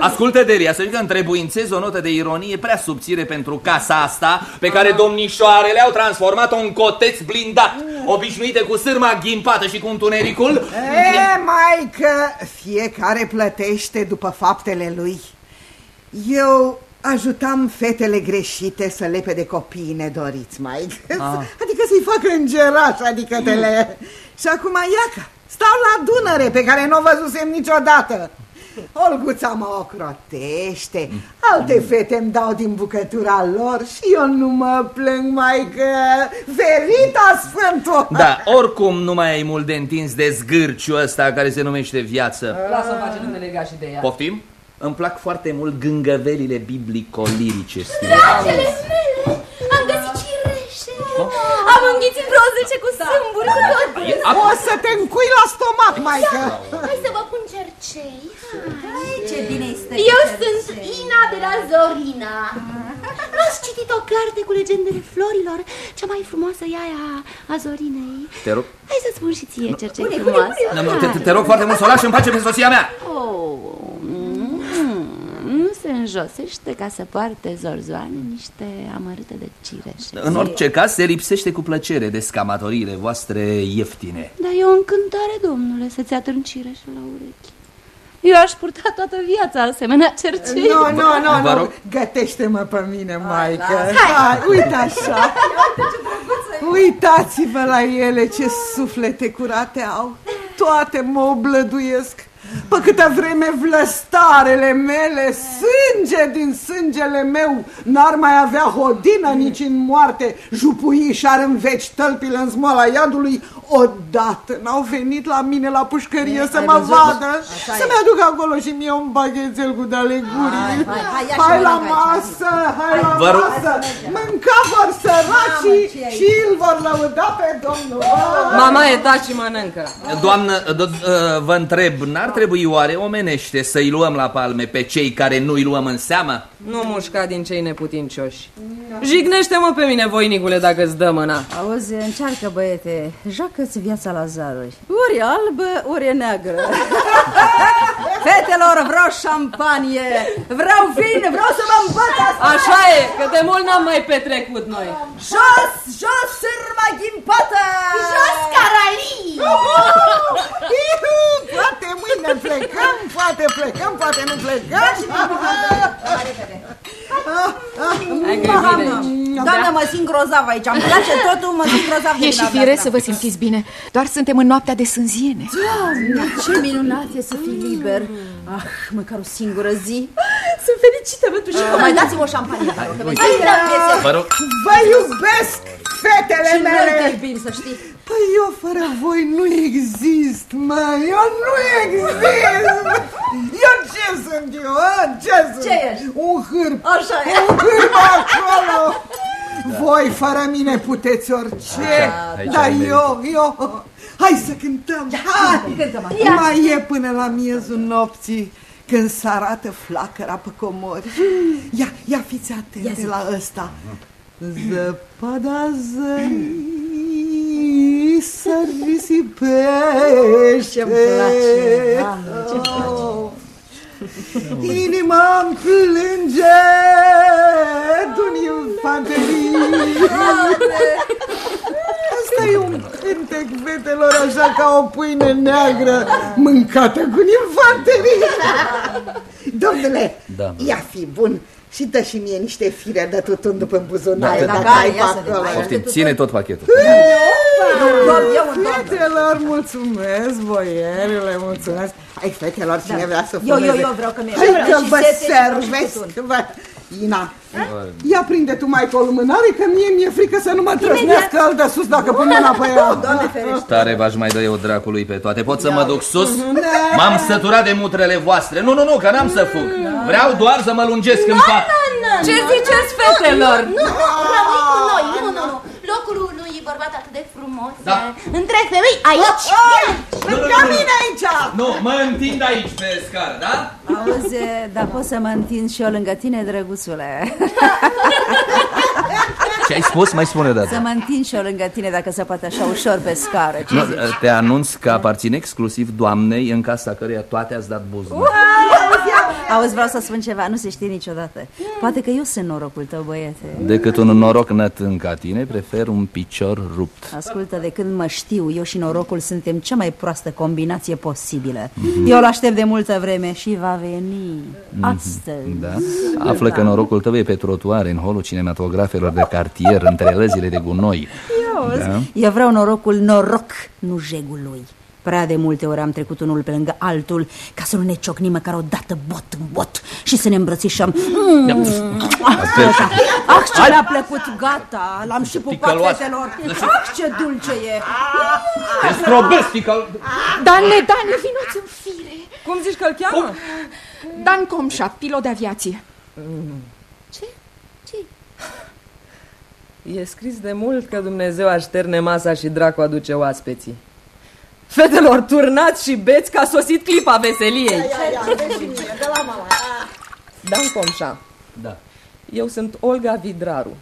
ascultă Delia, să zic că întrebuințez o notă de ironie prea subțire pentru casa asta pe care domnișoarele au transformat-o în coteț blindat, obișnuite cu sârma ghimpată și cu întunericul. E, maică, fiecare plătește după faptele lui. Eu ajutam fetele greșite să lepe de copii nedoriți, maică. Adică să-i facă îngeraș, adică tele Și acum iaca, stau la Dunăre pe care nu o văzusem niciodată Olguța mă ocrotește, alte fete îmi dau din bucătura lor și eu nu mă plâng, mai că verita sfântul. Da, oricum nu mai ai mult de întins de zgârciul ăsta care se numește viață. Lasă-o face numele legat și de ea. Poftim? Îmi plac foarte mult gângăvelile biblico-lirice, Dragele mele, am găsit cireșe. Am înghițit vreo 10 cu sâmburi, cu tot. O să te încui la stomac, maică. Hai să vă pun cercei. Hai, ce bine este Eu cu sunt cercei. Ina de la Zorina. Nu ați citit o carte cu legendele florilor? Cea mai frumoasă e aia a Zorinei. Te rog, Hai să spun și ție, cercei frumoasă. nu, nu, te, te- te rog foarte mult să o lași în pace pe soția mea. Oh, mm, nu se înjosește ca să poarte zorzoane niște amărâte de cireșe. În orice caz, se lipsește cu plăcere de scamatoriile voastre ieftine. Dar e o încântare, domnule, să-ți atrâng cireșe la urechi. Eu aș purta toată viața asemenea cercei. Nu, nu, nu, Vă nu, rog. gătește-mă pe mine, maică. Hai, uite așa. Uitați-vă la ele ce suflete curate au. Toate mă oblăduiesc. Pe câtă vreme vlăstarele mele, sânge din sângele meu, n-ar mai avea hodină nici în moarte, jupui și-ar în veci tălpile în smoala iadului, odată n-au venit la mine la pușcărie E, să ai mă văzut? vadă, Așa să-mi e. aduc acolo și mie un baghețel cu de gurii. Hai, hai, hai, ia și Hai la mănâncă aici. masă, hai la Vă rog. masă, mânca vor săracii ce ai? și îl vor lăuda pe Domnul. Mama e taci și mănâncă. Doamnă, do- uh, vă întreb, n-ar trebui oare omenește să-i luăm la palme pe cei care nu-i luăm în seamă? Nu mușca din cei neputincioși. Jignește-mă pe mine, voinicule, dacă îți dă mâna. Auzi, încearcă, băiete, joacă-ți viața la zaruri. Ori e albă, ori e neagră. Fetelor, vreau șampanie, vreau vin, vreau să mă îmbăt asta. Așa e, că de mult n-am mai petrecut noi. Jos, jos, sârma ghimpată! Jos, caralii! Ihu, Poate mâine plecăm, poate plecăm, poate nu plecăm. Hai că e bine. Doamne, mă simt grozav aici, îmi place totul, mă simt grozav de E și dumneavoastră. firesc să vă simțiți bine. Doar suntem în noaptea de sânziene. Doamne, ce minunat e să fii liber. Ah, măcar o singură zi. Sunt fericită pentru și Mai dați-mi o șampanie. vă rog, că mi-e Hai, drag da. piese. Vă rog, Vă iubesc, fetele Și noi te mele. iubim, să știi. Păi eu fără voi nu exist, mă, eu nu exist. Eu ce sunt eu, a? ce sunt? Ce ești? Un hârp, Așa e. un hârp acolo. Voi fără mine puteți orice, aici dar ai merită. eu, eu... Hai să cântăm, hai! Cântă, mai. Mai e până la miezul nopții când se arată flacăra pe comori. Ia, ia fiți atente la ăsta. Zăpada zării să risipește. Ce-mi place, Doamne, ce-mi Oh. Inima-mi plânge d'un infanterii. Asta e un cântec, fetelor, așa ca o pâine neagră mâncată cu infanterii. Domnule, Da. ia fi bun și dă și mie niște fire de tutun după buzunar, Da, dacă da, ai ia să acolo. vedem. poftim, ține tot pachetul. Doar eu în doamnă. Fetelor, mulțumesc, boierile, mulțumesc. Hai, fetelor, cine vrea să Eu, eu, fumeze? eu vreau că mi-e Hai că și vă sete și vreau și servesc. tutun. Vă... Ina, ia prinde tu mai o lumânare, că mie mi-e frică să nu mă trăznească al de sus dacă pun mâna pe ea. Doamne ferește. Tare v-aș mai dă eu dracului pe toate. Pot să mă duc sus? Da. M-am săturat de mutrele voastre. Nu, nu, nu, că n-am să fug. Vreau doar să mă lungesc în fapt. Ce ziceți, fetelor? Nu, nu, rămâi cu noi, nu, nu, nu. Locul unui bărbat atât de frumos. Da. Întreg femei, aici. Nu, nu, La nu, nu. mine aici! Nu, mă întind aici pe scară, da? Auzi, dar pot să mă întind și eu lângă tine, drăguțule. Ce ai spus? Mai spune dată. Să mă întind și eu lângă tine, dacă se poate așa ușor pe scară. Ce Nu, zici? te anunț că aparțin exclusiv doamnei în casa căreia toate ați dat buznă. Auzi, vreau să spun ceva, nu se știe niciodată. Poate că eu sunt norocul tău, băiete. Decât un noroc nătân ca tine, prefer un picior rupt. Ascultă, de când mă știu, eu și norocul suntem cea mai proastă combinație posibilă. Eu îl aștept de multă vreme și va veni astăzi. Da? Află că norocul tău e pe trotuare, în holul cinematografelor de cartier, între lăzile de gunoi. Auzi, Da? Eu vreau norocul noroc, nu jegul lui. Prea de multe ori am trecut unul pe lângă altul ca să nu ne ciocnim măcar o dată bot în bot și să ne îmbrățișăm. Mm. Ah, ce le-a plăcut, gata, l-am și pupat Ticăloasă. fetelor. Ah, ce dulce e. Te strobesc, tică... Dane, Dane, vinoți în fire. Cum zici că-l cheamă? Dan Comșa, pilot de aviație. Ce? Ce? E scris de mult că Dumnezeu așterne masa și dracu aduce oaspeții. Fetelor, turnați și beți că a sosit clipa veseliei. Dan Comșa. Da. Eu sunt Olga Vidraru,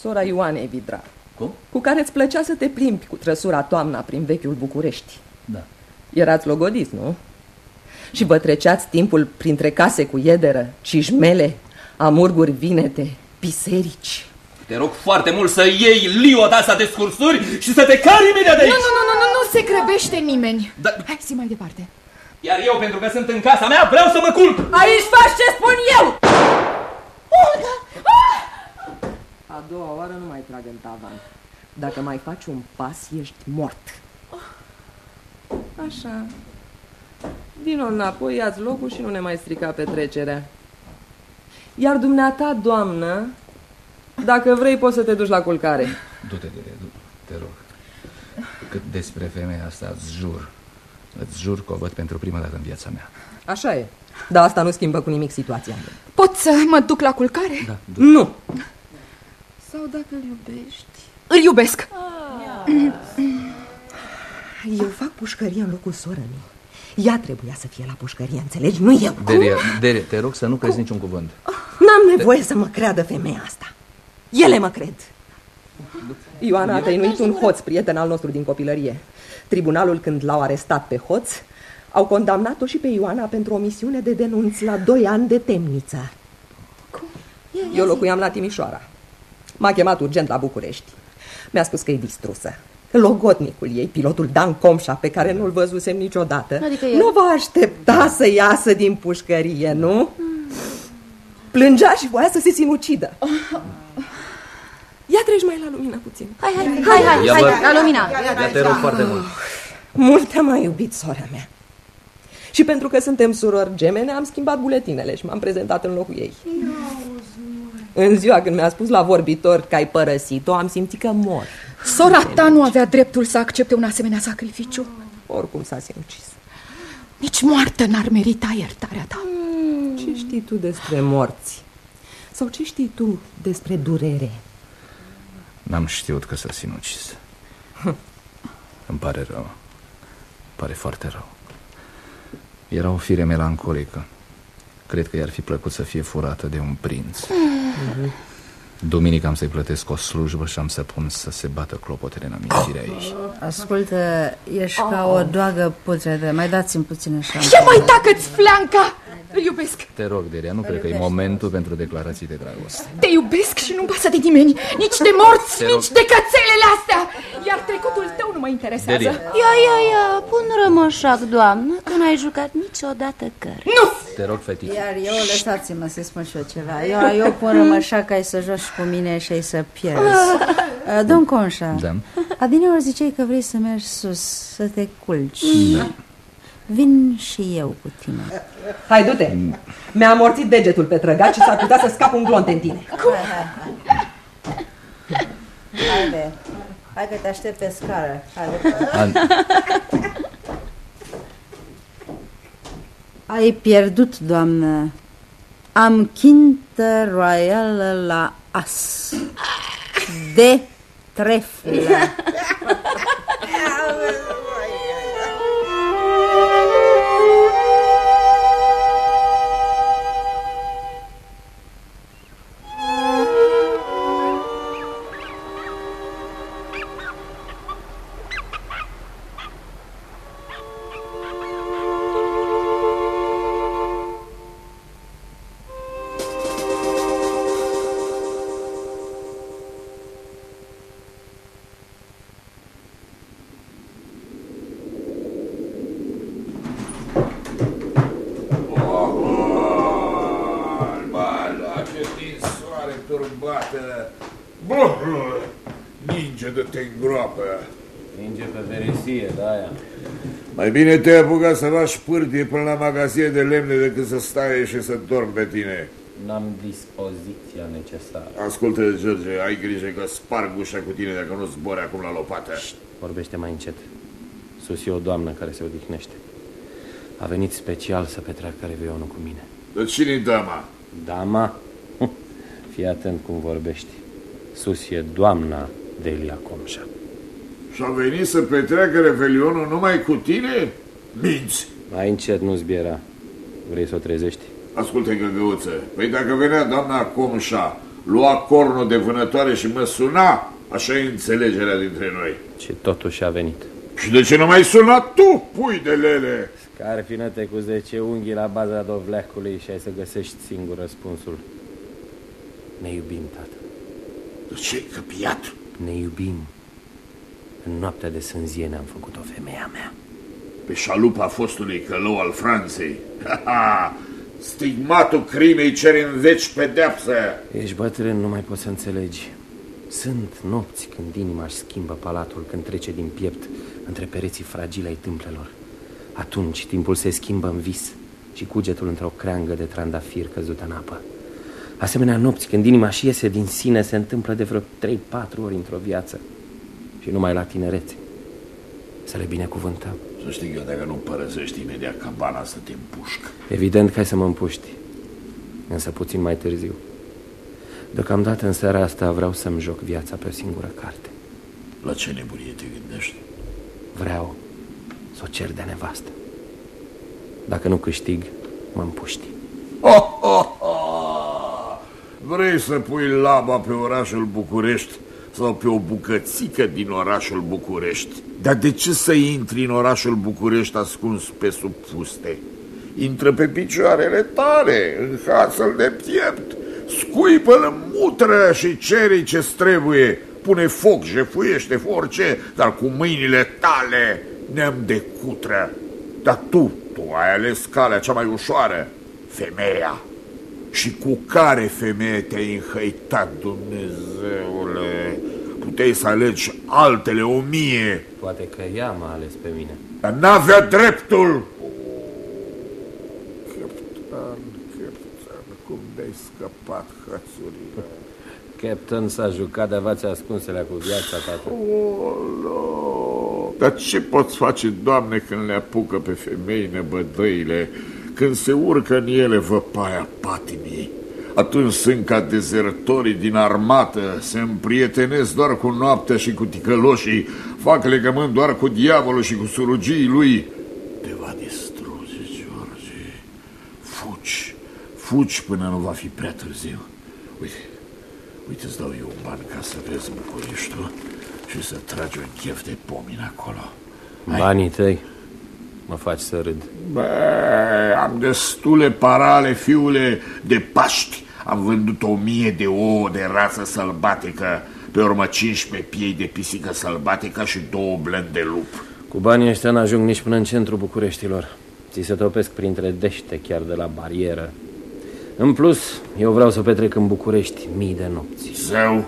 sora Ioanei Vidraru. Cum? Cu care îți plăcea să te plimbi cu trăsura toamna prin vechiul București. Da. Erați logodiți, nu? Și vă treceați timpul printre case cu iederă, cișmele, amurguri vinete, biserici. Te rog foarte mult să iei liota asta de scursuri și să te cari imediat de Nu, aici! nu, nu, nu, nu, nu se grăbește nimeni. Da. Hai, zi mai departe. Iar eu, pentru că sunt în casa mea, vreau să mă culc! Aici faci ce spun eu! Olga! A doua oară nu mai trag în tavan. Dacă mai faci un pas, ești mort. Așa. Vino înapoi, ia-ți locul și nu ne mai strica petrecerea. Iar dumneata, doamnă, dacă vrei, poți să te duci la culcare. Du-te, du du te rog. Cât despre femeia asta, îți jur. Îți jur că o văd pentru prima dată în viața mea. Așa e. Dar asta nu schimbă cu nimic situația. Pot să mă duc la culcare? Da, du Nu! Sau dacă îl iubești? Îl iubesc. Eu fac pușcărie în locul sorămii. Ea trebuia să fie la pușcărie, înțelegi? Nu eu. Deria, Deria, te rog să nu crezi niciun cuvânt. N-am nevoie să mă creadă femeia asta. Ele mă cred. Ioana a tăinuit un hoț, prieten al nostru din copilărie. Tribunalul, când l-au arestat pe hoț, au condamnat-o și pe Ioana pentru o misiune de denunț la doi ani de temniță. Eu locuiam la Timișoara. M-a chemat urgent la București. Mi-a spus că e distrusă. Că Logodnicul ei, pilotul Dan Comșa, pe care nu-l văzusem niciodată, Adică el? nu va aștepta să iasă din pușcărie, nu? Plângea și voia să se sinucidă. Ia treci mai la lumină puțin. Hai, hai, hai, hai, Ia hai, vă- la lumina. Ia te rog foarte mult. Mult te-a mai iubit, sora mea. Și pentru că suntem surori gemene, am schimbat buletinele și m-am prezentat în locul ei. În ziua când mi-a spus la vorbitor că ai părăsit-o, am simțit că mor. Sora ta nu avea dreptul să accepte un asemenea sacrificiu. Oricum s-a sinucis. Nici moartă n-ar merita iertarea ta. Ce știi tu despre morți? Sau ce știi tu despre durere? N-am știut că s-a sinucis. Îmi pare rău. Îmi pare foarte rău. Era o fire melancolică. Cred că i-ar fi plăcut să fie furată de un prinț. Duminică am să-i plătesc o slujbă și am să pun să se bată clopotele în amintirea ei. Ascultă, ești ca o doagă putredă. Mai dați-mi puțină șansă. Ia mai tacă-ți flanca! Îl iubesc. Te rog, Deria, nu cred că e momentul pentru declarații de dragoste. Te iubesc și nu-mi pasă de nimeni. Nici de morți, Te rog. nici de cățelele astea. Iar trecutul tău nu mă interesează. Deria. Ia, ia, ia, pun rămășac, doamnă, că n-ai jucat niciodată căr. Nu! Te rog, fetiță. Iar eu, lăsați-mă să spun și eu ceva. Eu, eu pun rămășa ca ai să joci cu mine și ai să pierzi. Uh, Domn Conșa, Da. adineori ziceai că vrei să mergi sus, să te culci. Vin și eu cu tine. Hai, du-te! Mi-a amorțit degetul pe trăgat și s-ar putea să scap un glonț în tine. Haide, hai că te aștept pe scară. Haide. An- Ai pierdut, doamnă. Am chintă royală la as. De treflă. Bă, ninge de te îngroapă. Ninge pe veresie, da aia. Mai bine te apuca să faci pârtie până la magazie de lemne decât să stai și să dormi pe tine. N-am dispoziția necesară. Ascultă, George, ai grijă că sparg ușa cu tine dacă nu zbori acum la lopată. Vorbește mai încet. Sus e o doamnă care se odihnește. A venit special să petreacă revionul cu mine. De cine-i dama? Dama? Fii atent cum vorbești. Sus e doamna Delia Comșa. Și a venit să petreacă revelionul numai cu tine? Minți! Mai încet nu zbiera. Vrei să o trezești? Ascultă, găgăuță, păi dacă venea doamna Comșa, lua cornul de vânătoare și mă suna, așa e înțelegerea dintre noi. Și totuși a venit. Și de ce nu mai sunat tu, pui de lele? Scarfină-te cu 10 unghi la baza dovleacului și ai să găsești singur răspunsul. Ne iubim, tată. De ce căpiat? Ne iubim. În noaptea de sânzie am făcut-o femeia mea. Pe șalupa fostului călău al Franței. Ha, ha! Stigmatul crimei cere în veci pedeapsă. Ești bătrân, nu mai poți să înțelegi. Sunt nopți când inima își schimbă palatul, când trece din piept între pereții fragile ai tâmplelor. Atunci timpul se schimbă în vis și cugetul într-o creangă de trandafir căzută în apă. Asemenea nopți, când inima și iese din sine, se întâmplă de vreo 3-4 ori într-o viață. Și numai la tinerețe. Să le binecuvântăm. Să știi că dacă nu părăsești imediat cabana să te împușc. Evident că ai să mă împuști, însă puțin mai târziu. Deocamdată în seara asta vreau să-mi joc viața pe o singură carte. La ce nebunie te gândești? Vreau să o cer de nevastă. Dacă nu câștig, mă împuști. Oh, oh, oh! Vrei să pui laba pe orașul București sau pe o bucățică din orașul București? Dar de ce să intri în orașul București ascuns pe sub fuste? Intră pe picioarele tale, în hațăl de piept, scuipă în mutră și cere ce trebuie. Pune foc, jefuiește orice, dar cu mâinile tale, neam de cutră. Dar tu, tu ai ales calea cea mai ușoară, femeia. Și cu care femeie te-ai înhăitat, Dumnezeule? Puteai să alegi altele o mie. Poate că ea m-a ales pe mine. Dar n-avea dreptul. Captan, captan, cum de-ai scăpat, hățurile? Captain s-a jucat, dar v-ați ascunselea cu viața, tată. Olo! Dar ce poți face, Doamne, când le apucă pe femei nebădăile, când se urcă în ele văpaia patimii? Atunci sunt ca dezertorii din armată, se împrietenesc doar cu noaptea și cu ticăloșii, fac legământ doar cu diavolul și cu surugii lui. Te va distruge, George. Fugi, fugi până nu va fi prea târziu. Uite, uite, îți dau eu un ban ca să vezi Bucureștiul și să tragi un chef de pomin acolo. Hai. Banii tăi mă faci să râd. Bă, am destule parale, fiule, de Paști. Am vândut o mie de ouă de rață sălbatică, pe urmă 15 piei de pisică sălbatică și două blând de lup. Cu banii ăștia n-ajung nici până în centrul Bucureștilor. Ți se topesc printre dește chiar de la barieră. În plus, eu vreau să petrec în București mii de nopți. Zeu,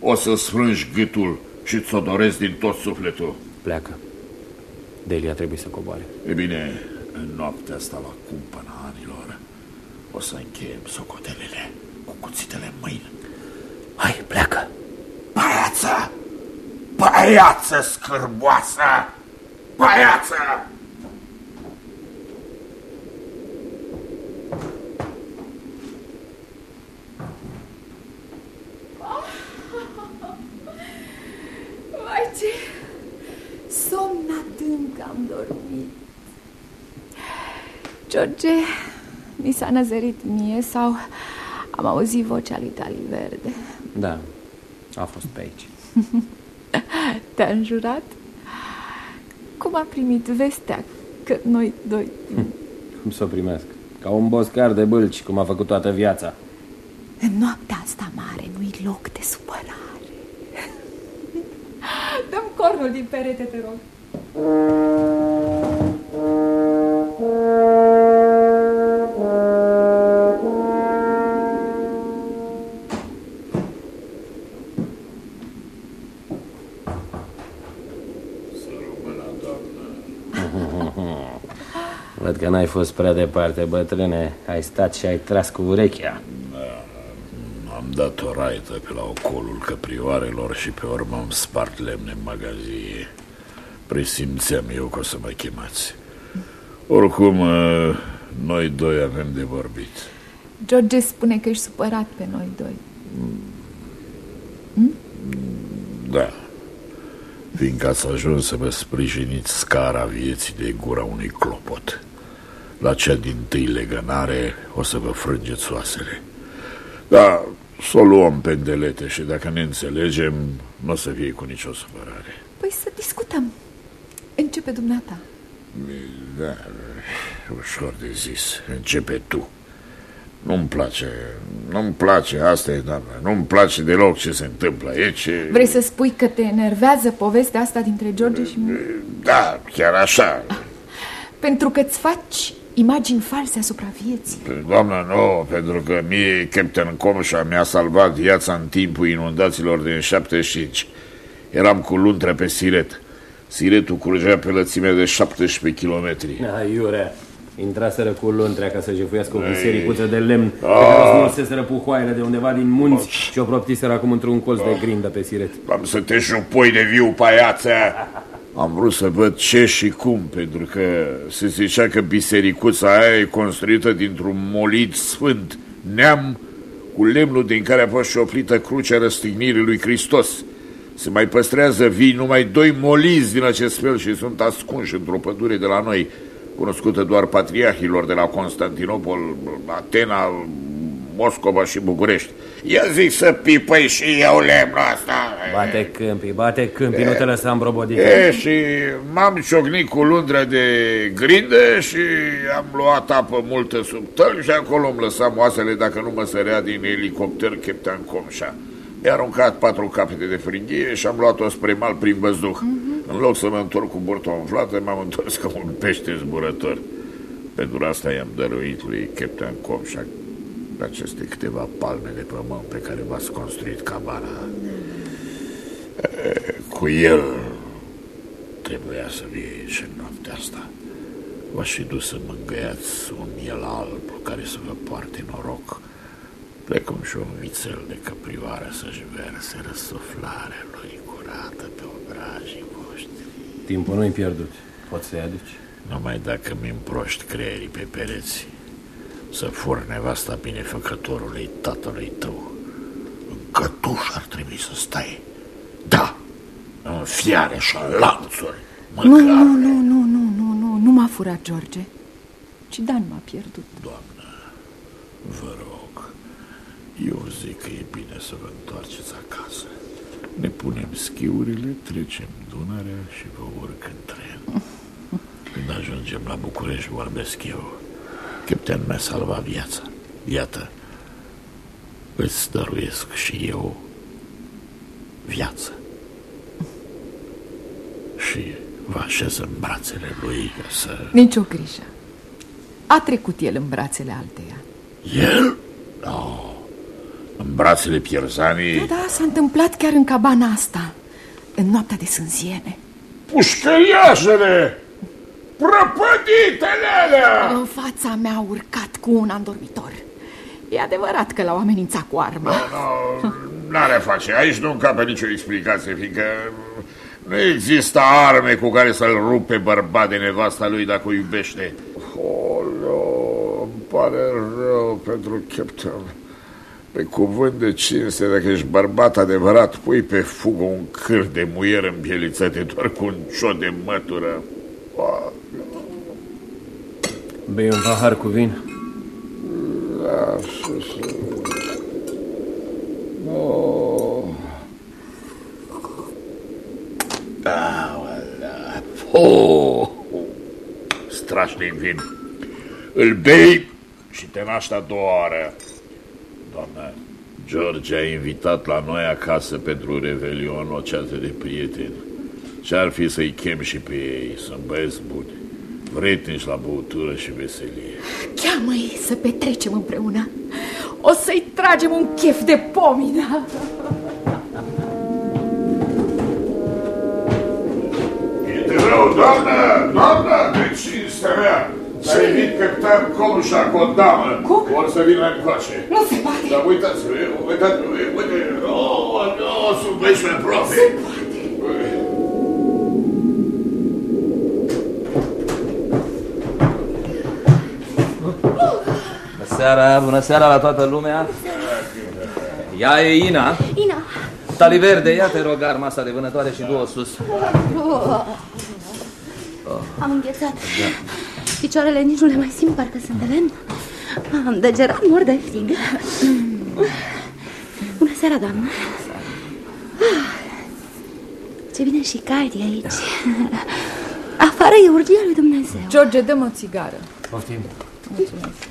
o să sfrângi gâtul și ți-o doresc din tot sufletul. Pleacă. Delia trebuie să coboare. E bine, în noaptea asta la cumpăna anilor o să încheiem socotelele cu cuțitele în mâini. Hai, pleacă! Paiață! Paiață scârboasă! Paiață! George, mi s-a năzărit mie sau am auzit vocea lui Dali Verde. Da, a fost pe aici. Te-a înjurat? Cum a primit vestea că noi doi... Cum să o primesc? Ca un boscar de bâlci, cum a făcut toată viața. În noaptea asta mare nu-i loc de supărare. Dăm cornul din perete, te rog. N-ai fost prea departe, bătrâne. Ai stat și ai tras cu urechea. Am dat o raită pe la ocolul căprioarelor și pe urmă am spart lemne în magazie. Presimțeam eu că o să mă chemați. Oricum, uh, noi doi avem de vorbit. George spune că ești supărat pe noi doi. Da. Fiindcă ați ajuns să vă sprijiniți scara vieții de gura unui clopot. La cea din tâi legănare o să vă frângeți oasele. Da, să o luăm pe îndelete și dacă ne înțelegem, nu o să fie cu nicio supărare. Păi să discutăm. Începe dumneata. Da, ușor de zis. Începe tu. Nu-mi place, nu-mi place, asta e, doamnă, nu-mi place deloc ce se întâmplă aici. Vrei să spui că te enervează povestea asta dintre George și mine? Da, chiar așa. Pentru că îți faci imagini false asupra vieții. Doamnă, nu, pentru că mie Captain Comșa mi-a salvat viața în timpul inundațiilor din 75. Eram cu luntre pe Siret. Siretul curgea pe lățime de 17 km. Da, iurea. Intraseră cu luntrea ca să jefuiască o bisericuță de lemn pe Ah. care smulseseră puhoaiele de undeva din munți și o proptiseră acum într-un colț de grindă pe siret. Am să te șupoi de viu, paiață! Am vrut să văd ce și cum, pentru că se zicea că bisericuța aia e construită dintr-un molit sfânt, neam, cu lemnul din care a fost șoplită crucea răstignirii lui Hristos. Se mai păstrează vii numai doi moliți din acest fel și sunt ascunși într-o pădure de la noi, cunoscută doar patriarhilor de la Constantinopol, Atena, Moscova și București. Ia zic să pipăi și eu lemnul asta. Bate câmpii, bate câmpii, nu te lăsa îmbrobodit. E, și m-am ciocnit cu lundra de grindă și am luat apă multă sub tăl și acolo îmi lăsam oasele dacă nu mă sărea din elicopter Captain Comșa. Mi-a aruncat patru capete de fringhie și am luat-o spre mal prin văzduh. În loc să mă întorc cu burta umflată, m-am întors ca un pește zburător. Pentru asta i-am dăruit lui Captain Comșa aceste câteva palme de pământ pe care v-ați construit cabana. E, Cu el trebuia să vie și în noaptea asta. V-aș fi dus să mângâiați un miel alb care să vă poarte noroc, precum și un vițel de căprioară să-și verse răsuflarea lui curată pe obrajii voștri. Timpul nu-i pierdut. Poți să-i aduci? Numai dacă mi împroști creierii pe pereți, să fur nevasta binefăcătorului tatălui tău. În cătuș ar trebui să stai. Da, în fiare și în lanțuri. Nu, nu, nu, nu, nu, nu, nu, nu m-a furat George, ci Dan m-a pierdut. Doamnă, vă rog, eu zic că e bine să vă întoarceți acasă. Ne punem schiurile, trecem Dunărea și vă urc în tren. Când ajungem la București, vorbesc eu. Captain mi-a salvat viața. Iată, îți dăruiesc și eu viață. Și vă așez în brațele lui ca să... Nici o grijă. A trecut el în brațele alteia. El? No. În brațele pierzanii... Da, da, s-a întâmplat chiar în cabana asta, în noaptea de sânziene. Pușcăriașele! Prăpăditele alea! În fața mea a urcat cu un în dormitor. E adevărat că l-au amenințat cu arma. No, n-are face. Aici nu încape nicio explicație, fiindcă nu există arme cu care să-l rupe bărbat de nevasta lui dacă o iubește. Oleo, îmi pare rău pentru Captain. Pe cuvânt de cinste, dacă ești bărbat adevărat, pui pe fugă un câr de muier împielițate doar cu un ciot de mătură. Oh, Bei un pahar cu vin? da, și, și... Oh. Aolea. Oh. Strașnic vin. Îl bei și te naști a doua oară. Doamna, George a invitat la noi acasă pentru Revelion o ceată de prieteni. Ce-ar fi să-i chem și pe ei, să băieți buni, vretnici la băutură și veselie. Cheamă-i să petrecem împreună. O să-i tragem un chef de pomină. E de rău, doamnă, doamnă, de cinstea mea, S-a evit capitan Comșa cu o damă. Cum? Or să vină încoace. Nu se poate. Dar uitați-vă, uitați-vă, uite, oh, no, sunt băieți mai aproape. Bună seara, bună seara la toată lumea. Ea e Ina. Ina. Taliverde, ia te rog arma asta de vânătoare și du-o sus. Oh. Am înghețat. Picioarele nici nu le mai simt, parcă sunt de lemn. Am degerat, mor de frig. Bună seara, doamnă. Ce bine și cald e aici. Afară e urgia lui Dumnezeu. George, dăm o țigară. Poftim.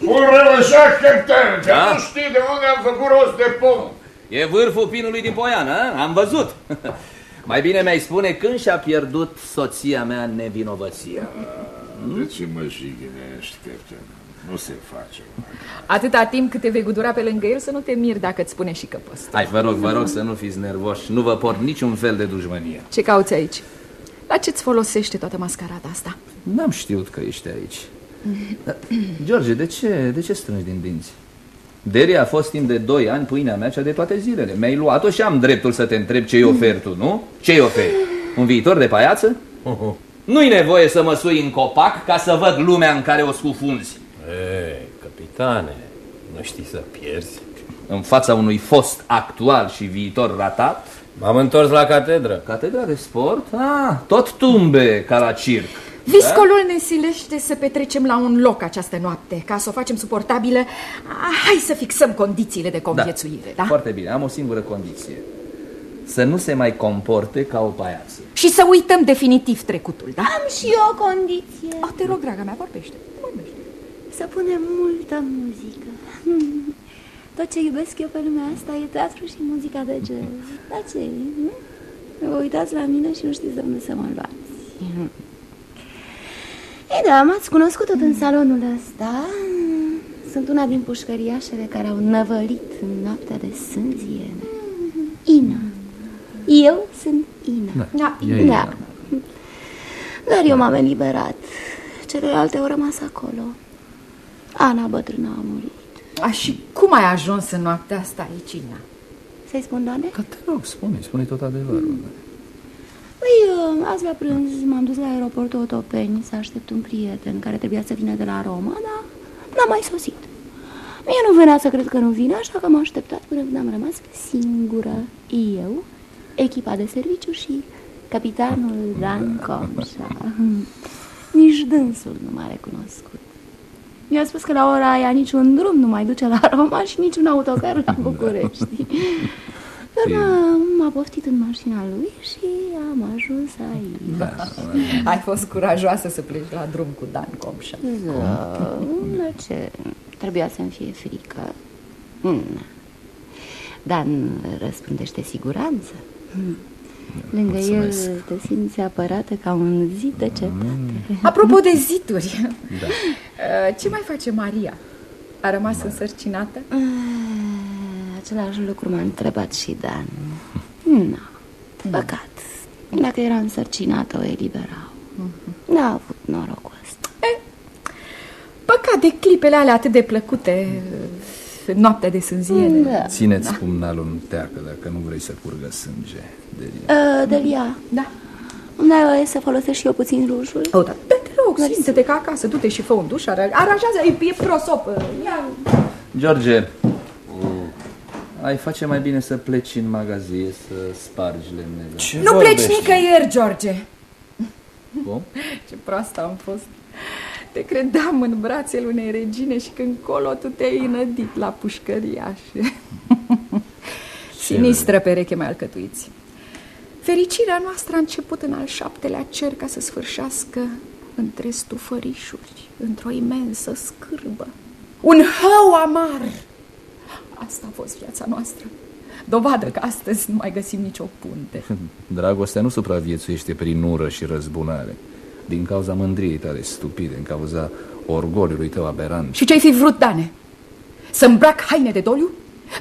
Bun revanșat, capitan, că Da? nu știi de unde am făcut rost de pom. E vârful pinului din Poiană, a? am văzut. Mai bine mi-ai spune când și-a pierdut soția mea nevinovăția. De ce mă jignești, capitan? Nu se face. Atâta timp cât te vei gudura pe lângă el, să nu te miri dacă îți spune și că poți. Hai, vă rog, vă rog să nu fiți nervoși. Nu vă port niciun fel de dușmănie. Ce cauți aici? La ce-ți folosește toată mascarada asta? N-am știut că ești aici. George, de ce, de ce strângi din dinți? Deria a fost timp de 2 ani pâinea mea cea de toate zilele. Mi-ai luat-o și am dreptul să te întreb ce-i oferi tu, nu? Ce-i oferi? Un viitor de paiață? Nu-i nevoie să mă sui în copac ca să văd lumea în care o scufunzi. Ei, capitane, nu știi să pierzi? În fața unui fost actual și viitor ratat? M-am întors la catedră. Catedra de sport? Ah, tot tumbe ca la circ. Viscolul ne silește să petrecem la un loc această noapte, ca să o facem suportabilă. Ah, Hai să fixăm condițiile de conviețuire, da? Foarte bine, am o singură condiție. Să nu se mai comporte ca o paiață. Și să uităm definitiv trecutul, da? Am și eu o condiție. Oh, te rog, draga mea, vorbește. vorbește. Să punem multă muzică. Tot ce iubesc eu pe lumea asta e teatru și muzica de jazz. Da ce e, nu? Vă uitați la mine și nu știți de unde să mă luați. E da, m-ați cunoscut tot în salonul ăsta. Sunt una din pușcăriașele care au năvălit în noaptea de sânzie. Ina. Eu sunt Ina. Da, Da. Dar eu m-am eliberat. Celelalte au rămas acolo. Ana bătrână a murit. A, și cum ai ajuns în noaptea asta aici, Ina? Să-i spun, doamne? Că te rog, spune, spune tot adevărul. Păi, uh, azi la prânz m-am dus la aeroportul Otopeni să aștept un prieten care trebuia să vină de la Roma, dar n-a mai sosit. Mie nu venea să cred că nu vine, așa că m-am așteptat până când am rămas singură. Eu, echipa de serviciu și capitanul Dan Comșa. Nici dânsul nu m-a recunoscut. Mi-a spus că la ora aia niciun drum nu mai duce la Roma și niciun autocar la București. Dar m-a, m-a poftit în mașina lui și am ajuns aici. Da. Ai fost curajoasă să pleci la drum cu Dan Comșa. Da, de ce? Trebuia să-mi fie frică. Mm. Dan răspundește siguranță. Mm. Lângă Mulțumesc. el te simți apărată ca un zid de cetate. Apropo de ziduri, Da. uh, ce mai face Maria? A rămas însărcinată? Ah, Același lucru m-a întrebat și Dan. Nu, păcat. Dacă era însărcinată, o eliberau. N-a avut norocul ăsta. Păcat de clipele alea atât de plăcute uh, Noaptea de sânziere Da. Țineți pumnalul în teacă dacă nu vrei să curgă sânge. Delia. Uh, Delia, Da îmi dai voie să folosesc și eu puțin rujul? Oh, da. da, te rog, simte-te ca acasă Du-te și fă un duș, ara- aranjează, e, e prosop uh, Ia George, ai face mai bine să pleci în magazie să spargi lemnele. Ce Nu pleci nicăieri, George Cum? Ce proastă am fost Te credeam în brațele unei regine și când colo tu te-ai înădit la pușcăriașe Sinistră pereche mai alcătuiți Fericirea noastră a început în al șaptelea cer ca să sfârșească între stufărișuri, într-o imensă scârbă. Un hău amar! Asta a fost viața noastră. Dovadă că astăzi nu mai găsim nicio punte. Dragostea nu supraviețuiește prin ură și răzbunare. Din cauza mândriei tale stupide, în cauza orgoliului tău aberant. Și ce-ai fi vrut, Dane? Să îmbrac haine de doliu?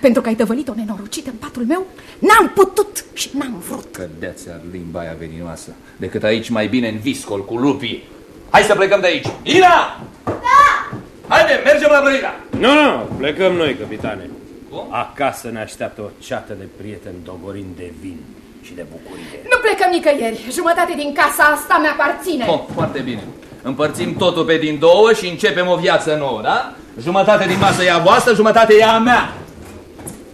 Pentru că ai tăvălit-o nenorocită în patul meu? N-am putut și n-am vrut. Cădeați ar limba aia veninoasă, decât aici mai bine în viscol cu lupii. Hai să plecăm de aici! Ina! Da, Haide, mergem la Brăila! Nu, nu, plecăm noi, capitane. Acasă ne așteaptă o ceată de prieteni dogorind de vin și de bucurie. Nu plecăm nicăieri. Jumătate din casa asta mi-aparține. Oh, foarte bine. Împărțim totul pe din două și începem o viață nouă, da? Jumătate din masă e a voastră, jumătate e a mea.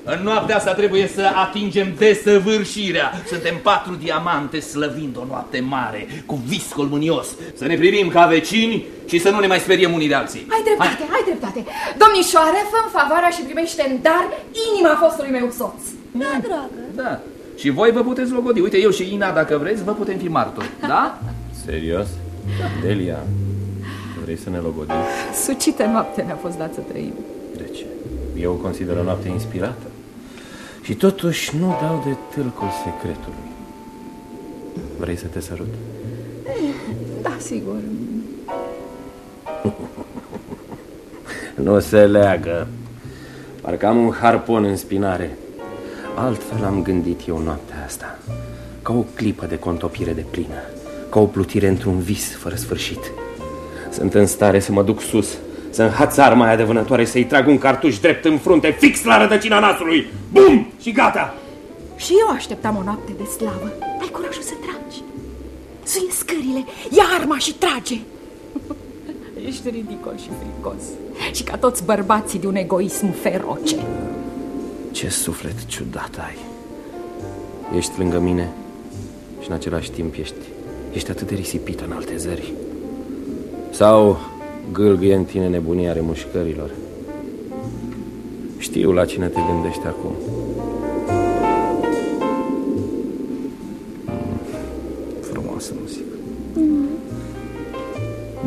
În noaptea asta trebuie să atingem desăvârșirea. Suntem patru diamante slăvind o noapte mare, cu viscol mânios. Să ne privim ca vecini și să nu ne mai speriem unii de alții. Ai dreptate, ai, ai dreptate. Domnișoare, fă favoarea și primește în dar inima fostului meu soț. Da, dragă. Da. Și voi vă puteți logodi. Uite, eu și Ina, dacă vreți, vă putem fi martori. Da? Serios? Delia, vrei să ne logodim? Sucită noapte ne-a fost dat să trăim. De ce? Eu o consider o noapte inspirată. Și totuși nu dau de tâlcul secretului. Vrei să te sărut? Da, sigur. Nu se leagă. Parcă am un harpon în spinare. Altfel am gândit eu noaptea asta. Ca o clipă de contopire de plină. Ca o plutire într-un vis fără sfârșit. Sunt în stare să mă duc sus, să înhaț arma aia de vânătoare, să-i trag un cartuș drept în frunte, fix la rădăcina nasului. Bum! Și gata! Și eu așteptam o noapte de slavă. Ai curajul să tragi. Suie scările, ia arma și trage. Ești ridicol și fricos. Și ca toți bărbații de un egoism feroce. Ce suflet ciudat ai. Ești lângă mine și în același timp ești, ești atât de risipită în alte zări. Sau gâlgâie în tine nebunia remușcărilor. Știu la cine te gândești acum. Mm, Frumoasă muzică. Mm.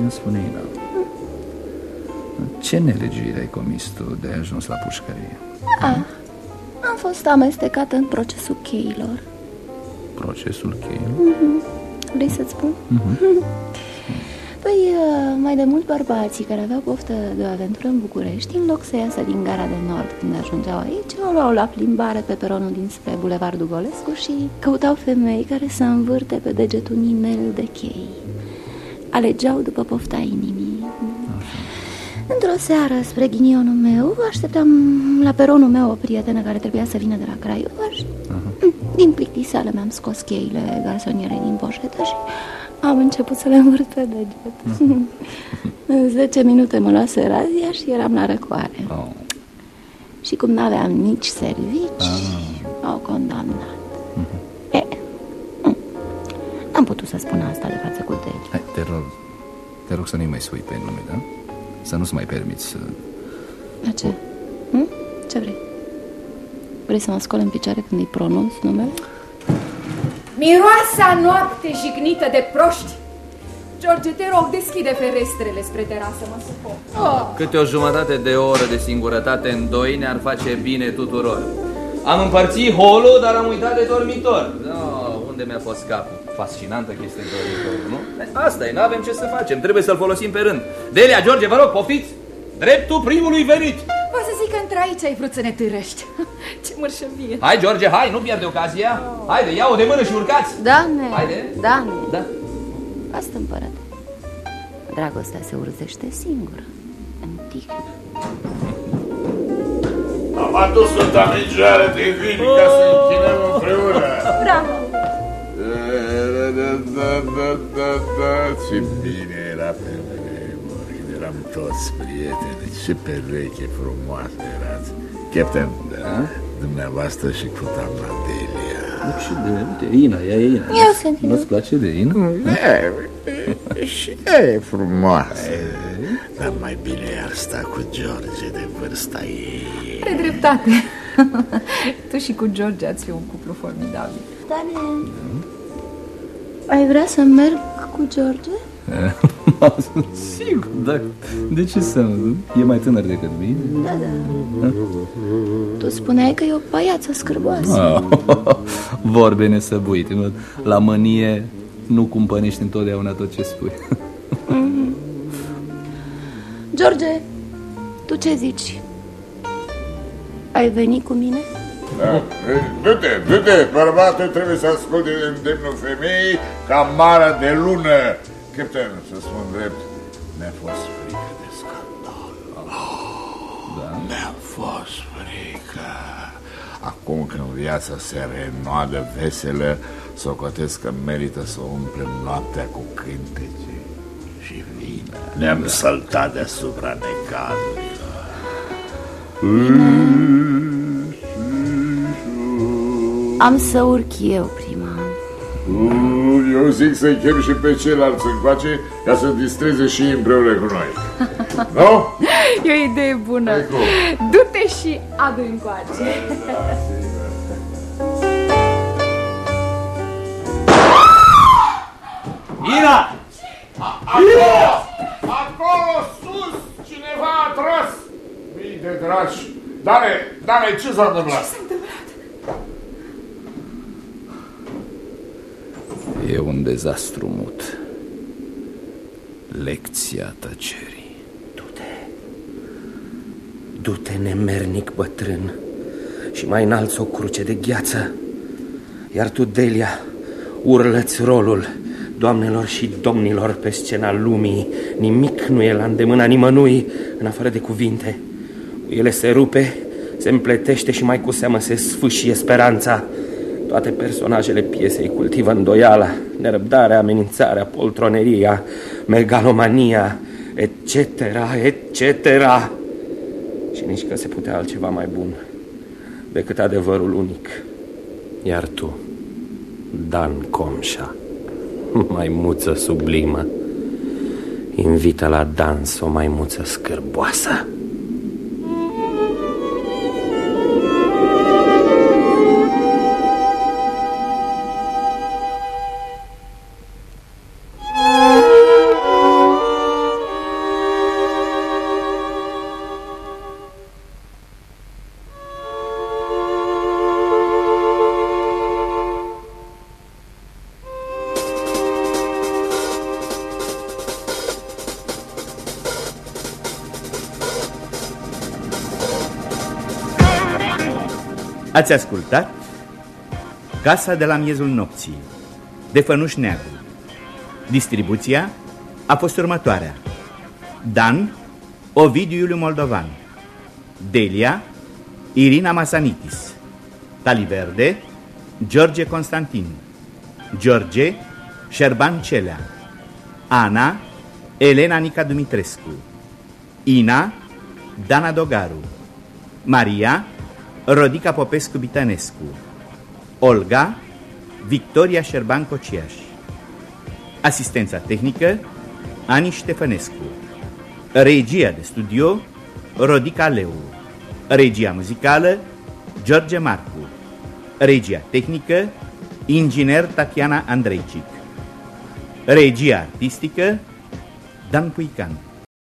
Îmi spune Ina, ce nelegiuire ai comis tu de ai ajuns la pușcărie? Ah, am fost amestecată în procesul cheilor. Procesul cheilor? Mhm. Vrei să-ți spun? Mhm. Păi, uh, mai de mult bărbații care aveau poftă de o aventură în București, în loc să iasă din gara de nord când ajungeau aici, o luau la plimbare pe peronul dinspre Bulevardul Golescu și căutau femei care să învârte pe deget un inel de chei. Alegeau după pofta inimii. Într-o seară, spre ghinionul meu, așteptam la peronul meu o prietenă care trebuia să vină de la Craiova și din plictiseală mi-am scos cheile garsonierei din poșetă și am început să le învârt pe deget. În 10 minute mă luase razia și eram la răcoare. Oh. Și cum n-aveam nici servici, m-au condamnat. E, mm, am putut să spun asta de față cu Deli. Hai, te rog, te rog să nu-i mai spui pe nume, da? Să nu-ți mai permiți să... La ce? Hm? Ce vrei? Vrei să mă scol în picioare când îi pronunț numele? Miroasa noapte jignită de proști. George, te rog, deschide ferestrele spre terasă, mă suport. Oh. Câte o jumătate de oră de singurătate în doi ne-ar face bine tuturor. Am împărțit holul, dar am uitat de dormitor. No, unde mi-a fost capul? Fascinantă chestie dormitorul, nu? Asta e, n-avem ce să facem, trebuie să-l folosim pe rând. Delia, George, vă rog, poftiți! Dreptul primului venit! Vă să zic că între aici ai vrut să ne târăști. Ce mărșăvie. Hai, George, hai, nu pierde ocazia. Haide, ia-o de mână și urcați. Da, ne. Haide. Da, ne. Da. Asta împărate. Dragostea se urzește singură. În tihnă. Am adus o damigioară de vin ca să închinăm împreună. Bravo! Da, da, da, da, da, da, ce bine era pe vremuri, când eram toți prieteni, ce pereche frumoasă erați. Captain, da? dumneavoastră și cu doamna Delia. Și de, uite, Ina, ea e Ina. Eu sunt Ina. Nu-ți place de Ina? E, și ea e frumoasă, dar mai bine ar sta cu George de vârsta ei. Are dreptate. tu și cu George ați fi un cuplu formidabil. Dane, ai vrea să merg cu George? Sigur, da. De ce să nu? E mai tânăr decât mine? Da, da. Tu spuneai că e o paiață scârboasă. Ah, Vorbe nesăbuite. mă. La mânie nu cumpănești întotdeauna tot ce spui. Mhm. George, tu ce zici? Ai venit cu mine? Da. Du-te, du-te, bărbatul trebuie să asculte de îndemnul femeii ca mara de lună. Captain, să spun drept, mi-a fost frică de scandal. Da. Mi-a fost frică. Acum când viața se renoadă veselă, socotesc că merită să umplem noaptea cu cântece și vină. Ne-am saltat deasupra necazurilor. Am să urc eu prima. Eu zic să-i chem și pe ceilalți încoace ca să distreze și ei împreună cu noi. Nu? E o idee bună. Du-te și adu încoace. Ina! Acolo! Acolo, sus! Cineva a tras! Mii de dragi! Dane, Dane, ce s-a întâmplat? E un dezastru mut. Lecția tăcerii. Du-te, nemernic bătrân, și mai înalți o cruce de gheață. Iar tu, Delia, urlăți rolul, doamnelor și domnilor, pe scena lumii. Nimic nu e la îndemâna nimănui, în afară de cuvinte. Ele se rupe, se împletește și mai cu seamă se sfâșie speranța. Toate personajele piesei cultivă îndoiala, nerăbdarea, amenințarea, poltroneria, megalomania, etc., etc., și nici că se putea altceva mai bun decât adevărul unic. Iar tu, Dan Comșa, maimuță sublimă, invită la dans o maimuță scârboasă. Ați ascultat Casa de la miezul nopții de Fănuș Neagru. Distribuția a fost următoarea. Dan Ovidiu Iuliu Moldovan. Delia Irina Masanitis. Taliverde George Constantin. George Șerban Celea. Ana Elena Nica Dumitrescu. Ina Dana Dogaru. Maria Rodica Popescu Bitănescu Olga Victoria Șerban Cociaș. Asistența tehnică Ani Ștefănescu. Regia de studio Rodica Leu. Regia muzicală George Marcu. Regia tehnică Inginer Tatiana Andreicic Regia artistică Dan Puican